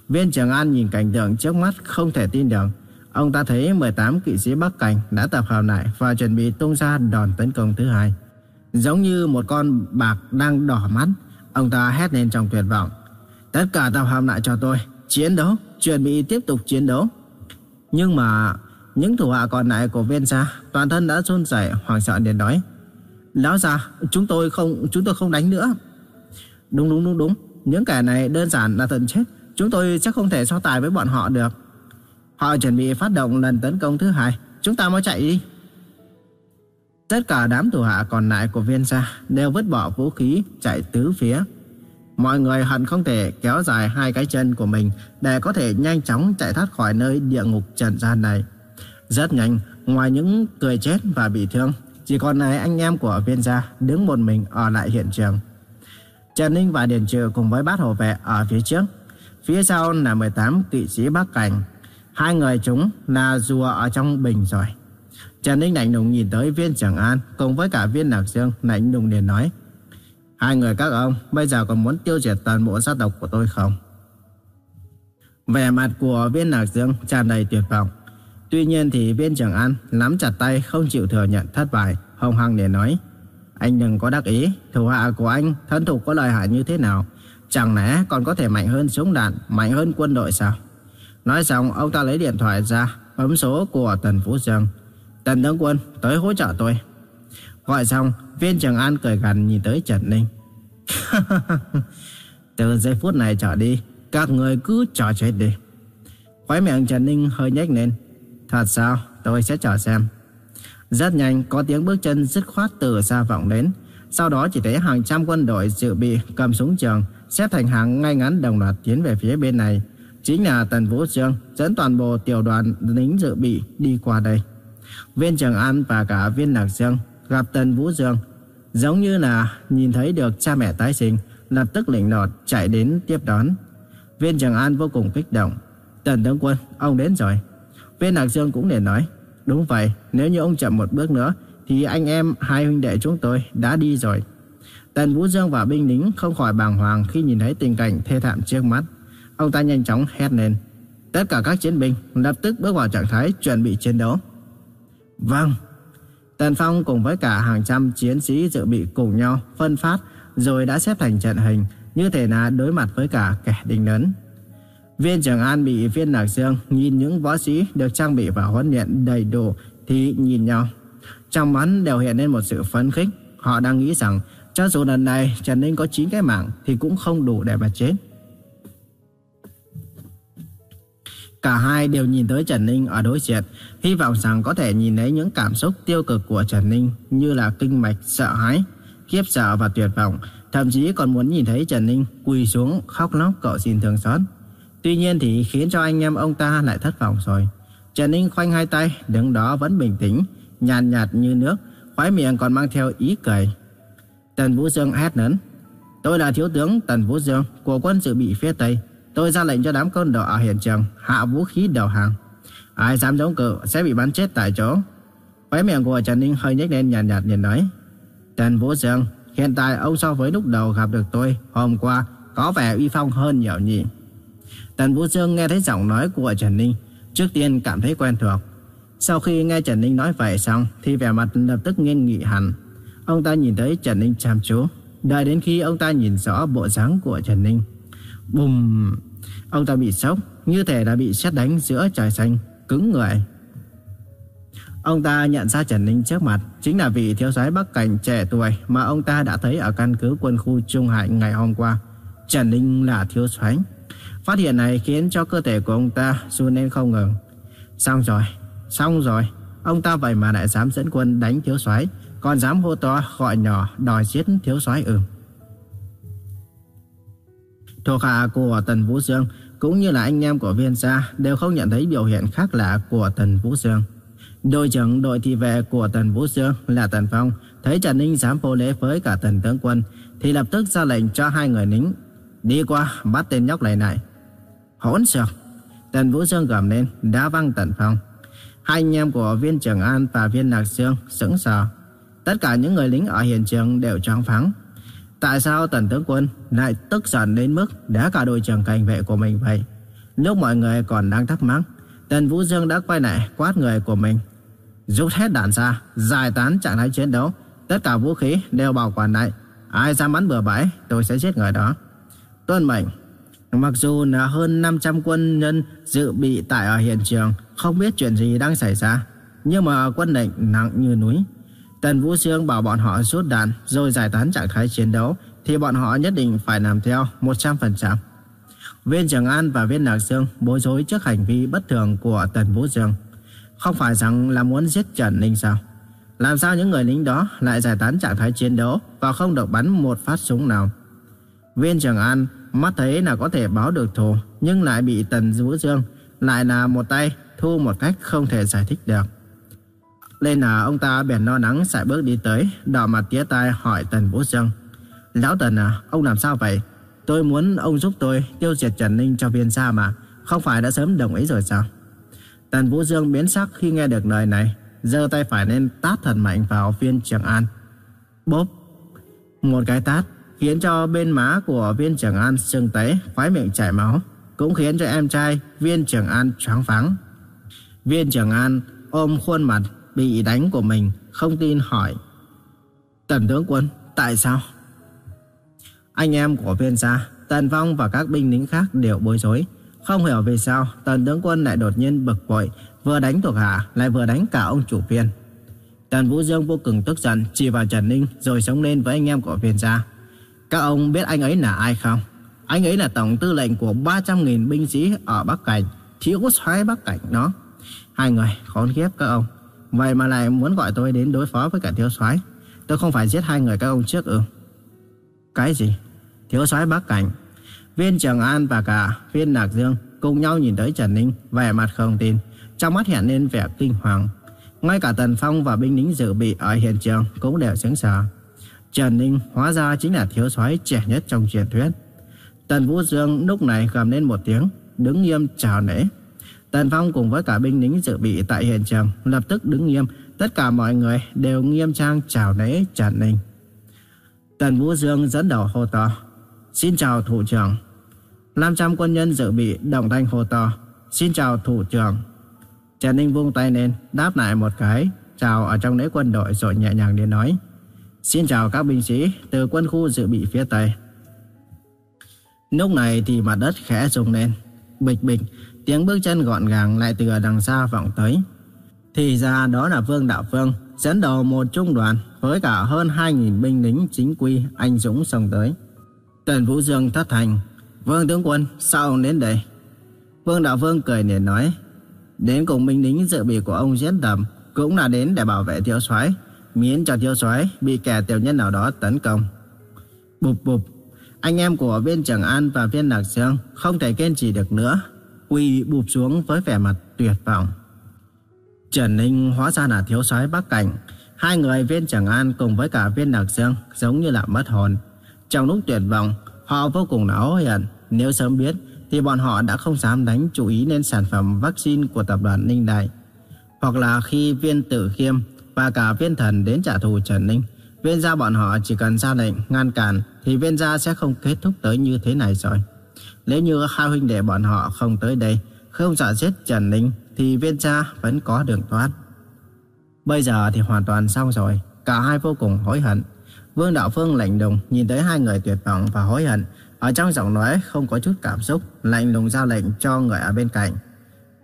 Viên Trường An nhìn cảnh tượng trước mắt không thể tin được. Ông ta thấy 18 kỵ sĩ Bắc Cảnh đã tập hợp lại và chuẩn bị tung ra đòn tấn công thứ hai. Giống như một con bạc đang đỏ mắt, ông ta hét lên trong tuyệt vọng. Tất cả tập hợp lại cho tôi, chiến đấu, chuẩn bị tiếp tục chiến đấu. Nhưng mà những thủ hạ còn lại của viên gia toàn thân đã run rẩy hoảng sợ liền nói: "Lão già, chúng tôi không chúng tôi không đánh nữa." "Đúng đúng đúng đúng, những kẻ này đơn giản là tận chết, chúng tôi chắc không thể so tài với bọn họ được." Họ chuẩn bị phát động lần tấn công thứ hai, chúng ta mau chạy đi. Tất cả đám thủ hạ còn lại của viên gia đều vứt bỏ vũ khí chạy tứ phía. Mọi người hận không thể kéo dài hai cái chân của mình để có thể nhanh chóng chạy thoát khỏi nơi địa ngục trần gian này. Rất nhanh, ngoài những người chết và bị thương, chỉ còn lại anh em của viên gia đứng một mình ở lại hiện trường. Trần Ninh và Điền Trừ cùng với bát hộ vệ ở phía trước. Phía sau là 18 kỵ sĩ Bắc Cảnh. Hai người chúng là rùa ở trong bình rồi. Trần Ninh lạnh lùng nhìn tới viên Trường An cùng với cả viên Lạc Dương lạnh lùng liền nói. Hai người các ông bây giờ còn muốn tiêu diệt toàn bộ gia tộc của tôi không? Vẻ mặt của viên Lạc Dương tràn đầy tuyệt vọng. Tuy nhiên thì viên trưởng An nắm chặt tay không chịu thừa nhận thất bại, hồng hăng để nói. Anh đừng có đắc ý, thủ hạ của anh thân thủ có lợi hại như thế nào? Chẳng lẽ còn có thể mạnh hơn súng đạn, mạnh hơn quân đội sao? Nói xong, ông ta lấy điện thoại ra, bấm số của Tần Phú Dương. Tần tướng quân, tới hỗ trợ tôi. Gọi xong, viên trưởng An cười gằn nhìn tới Trần Ninh. Từ giây phút này trở đi, các người cứ trò chết đi. Khói miệng Trần Ninh hơi nhếch lên. Thật sao? Tôi sẽ chờ xem. Rất nhanh, có tiếng bước chân dứt khoát từ xa vọng đến. Sau đó chỉ thấy hàng trăm quân đội dự bị cầm súng trường, xếp thành hàng ngay ngắn đồng loạt tiến về phía bên này. Chính là Tần Vũ Dương dẫn toàn bộ tiểu đoàn lính dự bị đi qua đây. Viên Trường An và cả viên Lạc Dương gặp Tần Vũ Dương giống như là nhìn thấy được cha mẹ tái sinh, lập tức lĩnh nọt chạy đến tiếp đón. Viên Trường An vô cùng kích động. Tần tướng quân, ông đến rồi. Viên Lạc Dương cũng liền nói, đúng vậy, nếu như ông chậm một bước nữa, thì anh em hai huynh đệ chúng tôi đã đi rồi. Tần Vũ Dương và binh lính không khỏi bàng hoàng khi nhìn thấy tình cảnh thê thảm trước mắt. Ông ta nhanh chóng hét lên. Tất cả các chiến binh lập tức bước vào trạng thái chuẩn bị chiến đấu. Vâng. Tần Phong cùng với cả hàng trăm chiến sĩ dự bị cùng nhau phân phát rồi đã xếp thành trận hình như thể là đối mặt với cả kẻ địch lớn. Viên trưởng An bị viên Lạc Dương nhìn những võ sĩ được trang bị và huấn luyện đầy đủ thì nhìn nhau. Trong mắt đều hiện lên một sự phấn khích. Họ đang nghĩ rằng cho dù lần này Trần Ninh có 9 cái mạng thì cũng không đủ để mà chết. Cả hai đều nhìn tới Trần Ninh ở đối diện, hy vọng rằng có thể nhìn thấy những cảm xúc tiêu cực của Trần Ninh như là kinh mạch, sợ hãi, khiếp sợ và tuyệt vọng, thậm chí còn muốn nhìn thấy Trần Ninh quỳ xuống khóc lóc cậu xin thương xót. Tuy nhiên thì khiến cho anh em ông ta lại thất vọng rồi. Trần Ninh khoanh hai tay, đứng đó vẫn bình tĩnh, nhàn nhạt, nhạt như nước, khóe miệng còn mang theo ý cười. Tần Vũ Dương hét lớn. Tôi là thiếu tướng Tần Vũ Dương của quân dự bị phía Tây. Tôi ra lệnh cho đám côn đồ ở hiện trường hạ vũ khí đầu hàng. Ai dám chống cự sẽ bị bắn chết tại chỗ. Khóe miệng của Trần Ninh hơi nhếch lên nhàn nhạt, nhạt nhìn nói. Tần Vũ Dương, hiện tại ông so với lúc đầu gặp được tôi hôm qua có vẻ uy phong hơn nhiều nhỉ. Tần Vũ Dương nghe thấy giọng nói của Trần Ninh, trước tiên cảm thấy quen thuộc. Sau khi nghe Trần Ninh nói vậy xong thì vẻ mặt lập tức nghiêng nghị hẳn. Ông ta nhìn thấy Trần Ninh chăm chú, đợi đến khi ông ta nhìn rõ bộ dáng của Trần Ninh. Bùm! Ông ta bị sốc, như thể đã bị xét đánh giữa trời xanh, cứng người. Ông ta nhận ra Trần Ninh trước mặt chính là vị thiếu soái Bắc Cảnh trẻ tuổi mà ông ta đã thấy ở căn cứ quân khu Trung Hải ngày hôm qua. Trần Ninh là thiếu soái. Phát hiện này khiến cho cơ thể của ông ta run lên không ngừng. Xong rồi, xong rồi. Ông ta vậy mà lại dám dẫn quân đánh thiếu soái, còn dám hô to gọi nhỏ đòi giết thiếu soái ư? Thuộc hạ của Tần Vũ Dương cũng như là anh em của viên sa đều không nhận thấy biểu hiện khác lạ của Tần Vũ Dương. Đội trưởng đội thị vệ của Tần Vũ Dương là Tần Phong thấy Trần Ninh dám vô lễ với cả Tần tướng quân thì lập tức ra lệnh cho hai người lính đi qua bắt tên nhóc này lại. Hỗn xược! Tần Vũ Dương gầm lên đá văng Tần Phong. Hai anh em của viên Trường An và viên Lạc Dương sững sờ. Tất cả những người lính ở hiện trường đều choáng váng. Tại sao tần tướng quân lại tức giận đến mức đá cả đội trưởng cảnh vệ của mình vậy? Lúc mọi người còn đang thắc mắc, tần Vũ Dương đã quay lại quát người của mình. Rút hết đạn ra, giải tán trạng thái chiến đấu. Tất cả vũ khí đều bảo quản lại. Ai dám bắn bừa bãi, tôi sẽ giết người đó. Tuân mệnh. Mặc dù là hơn 500 quân nhân dự bị tại ở hiện trường, không biết chuyện gì đang xảy ra. Nhưng mà quân lệnh nặng như núi. Tần Vũ Sương bảo bọn họ rút đạn rồi giải tán trạng thái chiến đấu thì bọn họ nhất định phải làm theo 100%. Viên Trường An và Viên Lạc Dương bối rối trước hành vi bất thường của Tần Vũ Dương. Không phải rằng là muốn giết Trần Ninh sao? Làm sao những người lính đó lại giải tán trạng thái chiến đấu và không được bắn một phát súng nào? Viên Trường An mắt thấy là có thể báo được thù nhưng lại bị Tần Vũ Dương lại là một tay thu một cách không thể giải thích được. Nên là ông ta bèn lo lắng sải bước đi tới, đỏ mặt tía tai hỏi Tần Vũ Dương. Lão Tần à, ông làm sao vậy? Tôi muốn ông giúp tôi tiêu diệt Trần Ninh cho viên gia mà, không phải đã sớm đồng ý rồi sao? Tần Vũ Dương biến sắc khi nghe được lời này, giơ tay phải lên tát thật mạnh vào viên Trường An. Bốp! Một cái tát khiến cho bên má của viên trưởng An sưng tấy, khóe miệng chảy máu, cũng khiến cho em trai viên trưởng An choáng váng. Viên trưởng An ôm khuôn mặt bị đánh của mình, không tin hỏi. Tần tướng quân, tại sao? Anh em của viên gia, Tần Phong và các binh lính khác đều bối rối. Không hiểu vì sao Tần tướng quân lại đột nhiên bực bội, vừa đánh thuộc hạ lại vừa đánh cả ông chủ viên. Tần Vũ Dương vô cùng tức giận, chỉ vào Trần Ninh rồi sống lên với anh em của viên gia. Các ông biết anh ấy là ai không? Anh ấy là tổng tư lệnh của 300.000 binh sĩ ở Bắc Cảnh, thiếu soái Bắc Cảnh đó. Hai người khốn kiếp các ông. Vậy mà lại muốn gọi tôi đến đối phó với cả thiếu soái. Tôi không phải giết hai người các ông trước ư? Cái gì? Thiếu soái Bắc Cảnh. Viên Trường An và cả viên Lạc Dương cùng nhau nhìn tới Trần Ninh, vẻ mặt không tin, trong mắt hiện lên vẻ kinh hoàng. Ngay cả Tần Phong và binh lính dự bị ở hiện trường cũng đều sững sờ. Trần Ninh hóa ra chính là thiếu soái trẻ nhất trong truyền thuyết. Tần Vũ Dương lúc này gầm lên một tiếng, đứng nghiêm chào nể. Tần Phong cùng với cả binh lính dự bị tại hiện trường lập tức đứng nghiêm, tất cả mọi người đều nghiêm trang chào nể Trần Ninh. Tần Vũ Dương dẫn đầu hô to. Xin chào thủ trưởng. 500 quân nhân dự bị đồng thanh hô to. Xin chào thủ trưởng. Trần Ninh vung tay lên, đáp lại một cái, chào ở trong lễ quân đội rồi nhẹ nhàng đi nói. Xin chào các binh sĩ từ quân khu dự bị phía Tây. Lúc này thì mặt đất khẽ rung lên. Bịch bịch, tiếng bước chân gọn gàng lại từ đằng xa vọng tới. Thì ra đó là Vương Đạo Phương, dẫn đầu một trung đoàn với cả hơn 2.000 binh lính chính quy anh dũng sông tới. Tần Vũ Dương thất thành, Vương tướng quân, sao ông đến đây? Vương Đạo Vương cười nể nói, đến cùng binh lính dự bị của ông giết đầm cũng là đến để bảo vệ thiếu soái, miễn cho thiếu soái bị kẻ tiểu nhân nào đó tấn công. Bụp bụp, anh em của viên Trường An và viên Lạc Dương không thể kiên trì được nữa, quỳ bụp xuống với vẻ mặt tuyệt vọng. Trần Ninh hóa ra là thiếu soái Bắc Cảnh, hai người viên Trường An cùng với cả viên Lạc Dương giống như là mất hồn. Trong lúc tuyệt vọng, họ vô cùng là hối hận. Nếu sớm biết, thì bọn họ đã không dám đánh chú ý lên sản phẩm vaccine của tập đoàn Ninh Đại. Hoặc là khi viên Tử Khiêm và cả viên thần đến trả thù Trần Ninh, viên gia bọn họ chỉ cần ra lệnh ngăn cản thì viên gia sẽ không kết thúc tới như thế này rồi. Nếu như hai huynh đệ bọn họ không tới đây, không giả giết Trần Ninh thì viên gia vẫn có đường thoát. Bây giờ thì hoàn toàn xong rồi, cả hai vô cùng hối hận. Vương Đạo Phương lạnh lùng nhìn tới hai người tuyệt vọng và hối hận. Ở trong giọng nói không có chút cảm xúc, lạnh lùng ra lệnh cho người ở bên cạnh.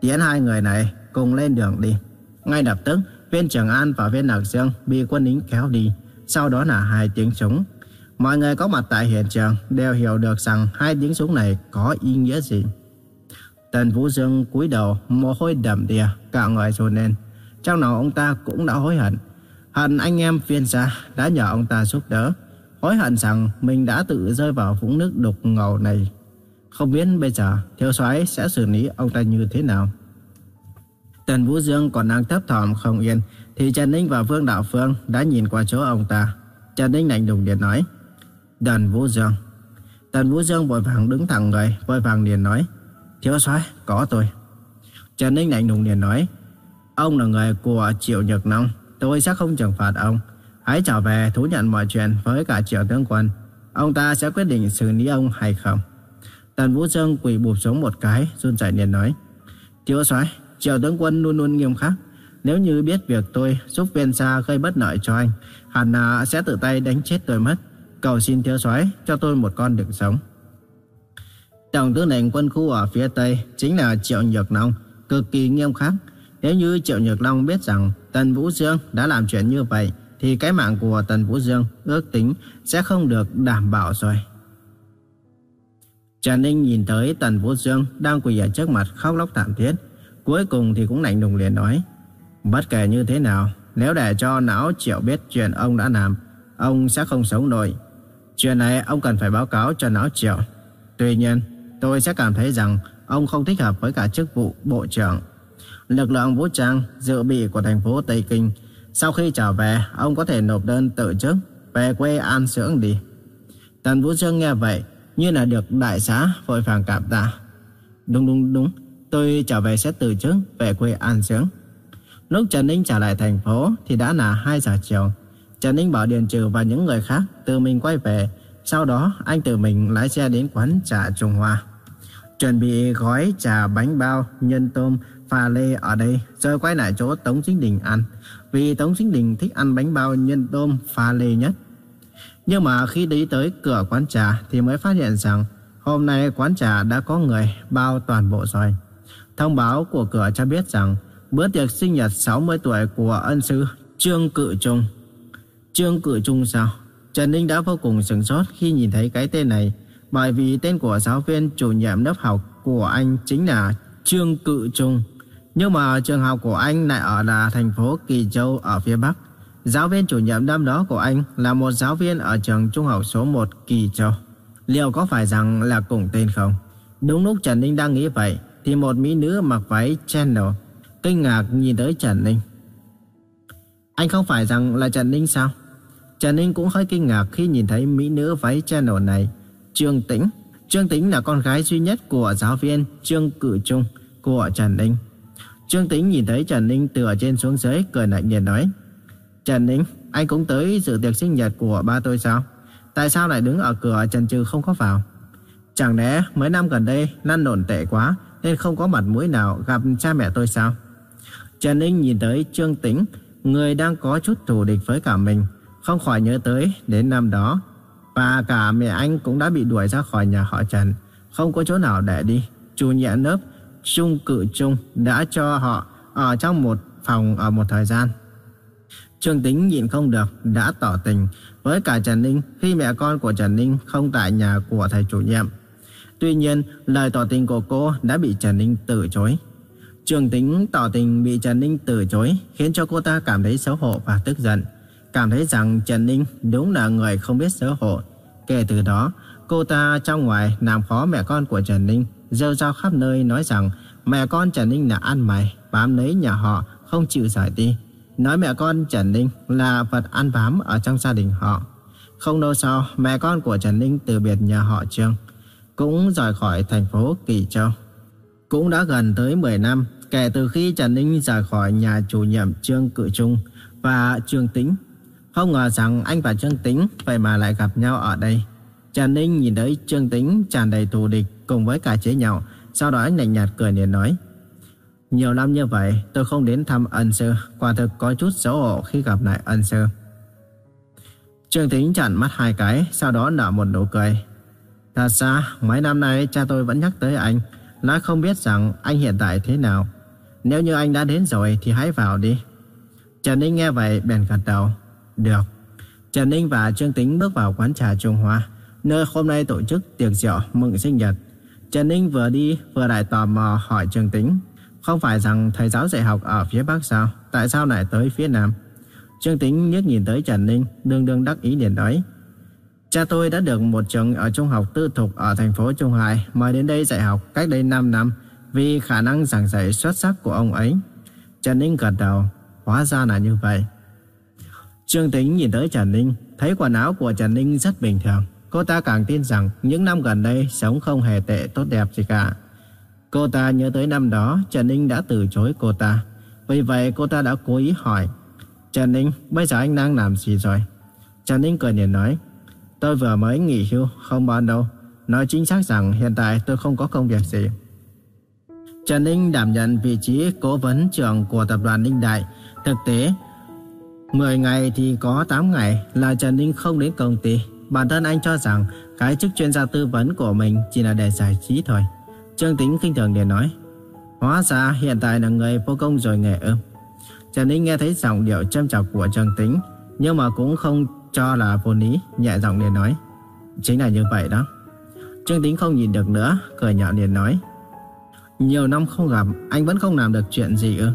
Tiến hai người này cùng lên đường đi. Ngay lập tức, viên Trường An và viên Lạc Dương bị quân lính kéo đi. Sau đó là hai tiếng súng. Mọi người có mặt tại hiện trường đều hiểu được rằng hai tiếng súng này có ý nghĩa gì. Tần Vũ Dương cúi đầu, mồ hôi đầm đìa, cả người run lên. Trong lòng ông ta cũng đã hối hận. Hận anh em viên gia đã nhờ ông ta giúp đỡ. Hối hận rằng mình đã tự rơi vào vũng nước đục ngầu này. Không biết bây giờ thiếu soái sẽ xử lý ông ta như thế nào. Tần Vũ Dương còn đang thấp thỏm không yên, thì Trần Ninh và Vương Đạo Phương đã nhìn qua chỗ ông ta. Trần Ninh lạnh lùng điện nói, Tần Vũ Dương. Tần Vũ Dương vội vàng đứng thẳng người, vội vàng liền nói, Thiếu soái, có tôi. Trần Ninh lạnh lùng liền nói, Ông là người của Triệu Nhật Nông, Tôi sẽ không trừng phạt ông. Hãy trở về thú nhận mọi chuyện với cả Triệu Tướng Quân. Ông ta sẽ quyết định xử lý ông hay không. Tần Vũ Dương quỳ bụp xuống một cái, run rẩy liền nói, Thiếu soái Triệu Tướng Quân luôn luôn nghiêm khắc Nếu như biết việc tôi giúp viên xa gây bất lợi cho anh Hẳn là sẽ tự tay đánh chết tôi mất Cầu xin thiếu soái cho tôi một con đường sống Tổng tư lệnh quân khu ở phía Tây chính là Triệu Nhược Long, cực kỳ nghiêm khắc. Nếu như Triệu Nhược Long biết rằng Tần Vũ Dương đã làm chuyện như vậy, thì cái mạng của Tần Vũ Dương ước tính sẽ không được đảm bảo rồi. Trần Ninh nhìn tới Tần Vũ Dương đang quỳ ở trước mặt khóc lóc thảm thiết. Cuối cùng thì cũng lạnh lùng liền nói, bất kể như thế nào, nếu để cho não Triệu biết chuyện ông đã làm, ông sẽ không sống nổi. Chuyện này ông cần phải báo cáo cho não Triệu. Tuy nhiên, tôi sẽ cảm thấy rằng ông không thích hợp với cả chức vụ bộ trưởng. Lực lượng vũ trang dự bị của thành phố Tây Kinh, sau khi trở về, ông có thể nộp đơn tự chức về quê an dưỡng đi. Tần Vũ Dương nghe vậy, như là được đại xá vội vàng cảm tạ. Đúng đúng đúng, tôi trở về sẽ từ chức về quê an dưỡng. Lúc Trần Ninh trở lại thành phố thì đã là 2 giờ chiều. Trần Ninh bảo Điền Trừ và những người khác tự mình quay về. Sau đó anh tự mình lái xe đến quán trà Trung Hoa. Chuẩn bị gói trà bánh bao, nhân tôm, pha lê ở đây rồi quay lại chỗ Tống Chính Đình ăn. Vì Tống Chính Đình thích ăn bánh bao nhân tôm pha lê nhất. Nhưng mà khi đi tới cửa quán trà thì mới phát hiện rằng hôm nay quán trà đã có người bao toàn bộ rồi. Thông báo của cửa cho biết rằng bữa tiệc sinh nhật 60 tuổi của ân sư Trương Cự Trung. Trương Cự Trung sao? Trần Ninh đã vô cùng sửng sốt khi nhìn thấy cái tên này bởi vì tên của giáo viên chủ nhiệm lớp học của anh chính là Trương Cự Trung. Nhưng mà trường học của anh lại ở là thành phố Kỳ Châu ở phía Bắc. Giáo viên chủ nhiệm năm đó của anh là một giáo viên ở trường trung học số 1 Kỳ Châu. Liệu có phải rằng là cùng tên không? Đúng lúc Trần Ninh đang nghĩ vậy, thì một mỹ nữ mặc váy channel kinh ngạc nhìn tới Trần Ninh. Anh không phải rằng là Trần Ninh sao? Trần Ninh cũng hơi kinh ngạc khi nhìn thấy mỹ nữ váy channel này. Trương Tĩnh. Trương Tĩnh là con gái duy nhất của giáo viên Trương Cử Trung của Trần Ninh. Trương Tĩnh nhìn thấy Trần Ninh từ ở trên xuống dưới cười lạnh nhạt nói. Trần Ninh, anh cũng tới dự tiệc sinh nhật của ba tôi sao? Tại sao lại đứng ở cửa Trần Trừ không có vào? Chẳng lẽ mấy năm gần đây lăn lộn tệ quá nên không có mặt mũi nào gặp cha mẹ tôi sao? Trần Ninh nhìn tới Trương Tĩnh, người đang có chút thù địch với cả mình, không khỏi nhớ tới đến năm đó. Và cả mẹ anh cũng đã bị đuổi ra khỏi nhà họ Trần, không có chỗ nào để đi. Chủ nhiệm lớp Trung Cự Trung đã cho họ ở trong một phòng ở một thời gian. Trương Tính nhịn không được, đã tỏ tình với cả Trần Ninh khi mẹ con của Trần Ninh không tại nhà của thầy chủ nhiệm. Tuy nhiên, lời tỏ tình của cô đã bị Trần Ninh từ chối. Trường Tính tỏ tình bị Trần Ninh từ chối khiến cho cô ta cảm thấy xấu hổ và tức giận. Cảm thấy rằng Trần Ninh đúng là người không biết xấu hổ. Kể từ đó, cô ta trong ngoài làm khó mẹ con của Trần Ninh, rêu rao khắp nơi nói rằng mẹ con Trần Ninh là ăn mày, bám lấy nhà họ, không chịu giải đi. Nói mẹ con Trần Ninh là vật ăn bám ở trong gia đình họ. Không lâu sau, mẹ con của Trần Ninh từ biệt nhà họ Trương, cũng rời khỏi thành phố Kỳ Châu. Cũng đã gần tới 10 năm kể từ khi Trần Ninh rời khỏi nhà chủ nhiệm Trương Cự Trung và Trương Tĩnh. Không ngờ rằng anh và Trương Tĩnh vậy mà lại gặp nhau ở đây. Trần Ninh nhìn thấy Trương Tĩnh tràn đầy thù địch cùng với cả chế nhậu. sau đó anh lạnh nhạt cười liền nói. Nhiều năm như vậy tôi không đến thăm ân sư, quả thực có chút xấu hổ khi gặp lại ân sư. Trương Tĩnh chặn mắt hai cái, sau đó nở một nụ cười. Thật ra, mấy năm nay cha tôi vẫn nhắc tới anh, nói không biết rằng anh hiện tại thế nào. Nếu như anh đã đến rồi thì hãy vào đi. Trần Ninh nghe vậy bèn gật đầu. Được. Trần Ninh và Trương Tính bước vào quán trà Trung Hoa, nơi hôm nay tổ chức tiệc rượu mừng sinh nhật. Trần Ninh vừa đi vừa lại tò mò hỏi Trương Tính. Không phải rằng thầy giáo dạy học ở phía Bắc sao? Tại sao lại tới phía Nam? Trương Tính nhếch nhìn tới Trần Ninh, đương đương đắc ý liền nói. Cha tôi đã được một trường ở trung học tư thục ở thành phố Trung Hải mời đến đây dạy học cách đây 5 năm vì khả năng giảng dạy xuất sắc của ông ấy. Trần Ninh gật đầu, hóa ra là như vậy. Trương Tính nhìn tới Trần Ninh, thấy quần áo của Trần Ninh rất bình thường. Cô ta càng tin rằng những năm gần đây sống không hề tệ tốt đẹp gì cả. Cô ta nhớ tới năm đó Trần Ninh đã từ chối cô ta. Vì vậy cô ta đã cố ý hỏi Trần Ninh, bây giờ anh đang làm gì rồi? Trần Ninh cười nhìn nói Tôi vừa mới nghỉ hưu, không bao đâu. Nói chính xác rằng hiện tại tôi không có công việc gì. Trần Ninh đảm nhận vị trí cố vấn trưởng của tập đoàn Ninh Đại. Thực tế, 10 ngày thì có 8 ngày là Trần Ninh không đến công ty. Bản thân anh cho rằng cái chức chuyên gia tư vấn của mình chỉ là để giải trí thôi. Trương Tính khinh thường để nói, hóa ra hiện tại là người vô công rồi nghề ư. Trần Ninh nghe thấy giọng điệu châm chọc của Trương Tính, nhưng mà cũng không cho là vô lý, nhẹ giọng liền nói. Chính là như vậy đó. Trương Tính không nhìn được nữa, cười nhạo liền nói. Nhiều năm không gặp, anh vẫn không làm được chuyện gì ư.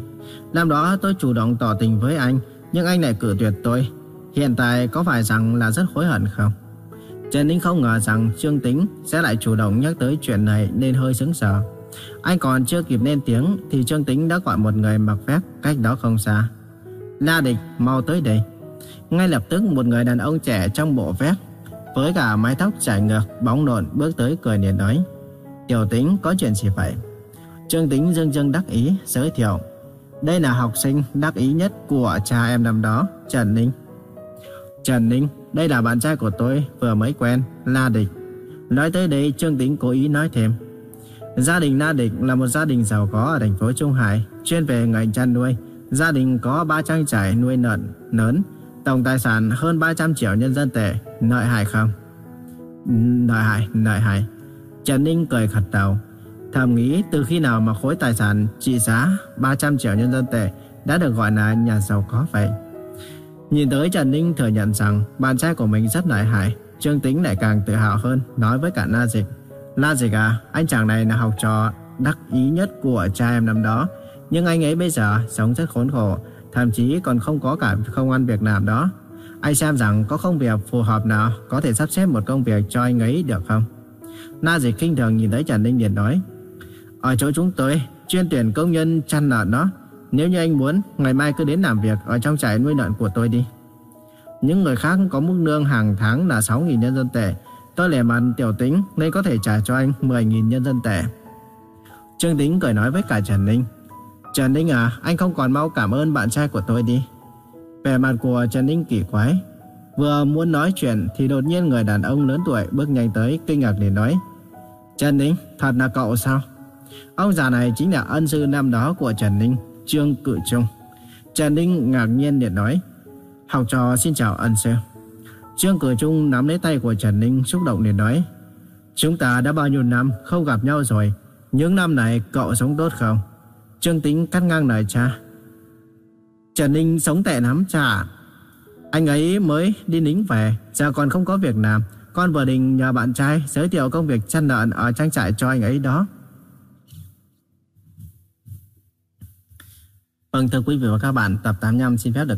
Năm đó tôi chủ động tỏ tình với anh, nhưng anh lại cử tuyệt tôi. Hiện tại có phải rằng là rất hối hận không? Trần Ninh không ngờ rằng Trương Tính sẽ lại chủ động nhắc tới chuyện này nên hơi sững sờ. Anh còn chưa kịp lên tiếng thì Trương Tính đã gọi một người mặc vest cách đó không xa. La Địch, mau tới đây. Ngay lập tức một người đàn ông trẻ trong bộ vest với cả mái tóc trải ngược, bóng nộn bước tới cười liền nói. Tiểu Tính có chuyện gì vậy? Trương Tính dương dương đắc ý giới thiệu. Đây là học sinh đắc ý nhất của cha em năm đó, Trần Ninh. Trần Ninh, đây là bạn trai của tôi vừa mới quen, La Địch. Nói tới đây Trương Tính cố ý nói thêm. Gia đình La Địch là một gia đình giàu có ở thành phố Trung Hải, chuyên về ngành chăn nuôi. Gia đình có ba trang trại nuôi lợn lớn, tổng tài sản hơn 300 triệu nhân dân tệ, nợ hại không? Nợ hại, nợ hại. Trần Ninh cười khật đầu. Thầm nghĩ từ khi nào mà khối tài sản trị giá 300 triệu nhân dân tệ đã được gọi là nhà giàu có vậy. Nhìn tới Trần Ninh thừa nhận rằng bạn trai của mình rất lợi hại, Trương Tính lại càng tự hào hơn, nói với cả na Dịch. na Dịch à, anh chàng này là học trò đắc ý nhất của cha em năm đó, nhưng anh ấy bây giờ sống rất khốn khổ, thậm chí còn không có cả không ăn việc làm đó. Anh xem rằng có công việc phù hợp nào có thể sắp xếp một công việc cho anh ấy được không? Na Dịch kinh thường nhìn thấy Trần Ninh liền nói, ở chỗ chúng tôi chuyên tuyển công nhân chăn lợn đó. Nếu như anh muốn, ngày mai cứ đến làm việc ở trong trại nuôi lợn của tôi đi. Những người khác có mức lương hàng tháng là 6.000 nhân dân tệ. Tôi lẻ mặt tiểu tính nên có thể trả cho anh 10.000 nhân dân tệ. Trương Tính cười nói với cả Trần Ninh. Trần Ninh à, anh không còn mau cảm ơn bạn trai của tôi đi. Vẻ mặt của Trần Ninh kỳ quái. Vừa muốn nói chuyện thì đột nhiên người đàn ông lớn tuổi bước nhanh tới kinh ngạc để nói. Trần Ninh, thật là cậu sao? Ông già này chính là ân sư năm đó của Trần Ninh, Trương Cự Trung. Trần Ninh ngạc nhiên điện nói, học trò xin chào ân sư. Trương Cự Trung nắm lấy tay của Trần Ninh xúc động để nói, chúng ta đã bao nhiêu năm không gặp nhau rồi, những năm này cậu sống tốt không? Trương Tính cắt ngang lời cha. Trần Ninh sống tệ lắm cha Anh ấy mới đi lính về, giờ còn không có việc làm. Con vừa định nhờ bạn trai giới thiệu công việc chăn lợn ở trang trại cho anh ấy đó. Vâng thưa quý vị và các bạn, tập 85 xin phép được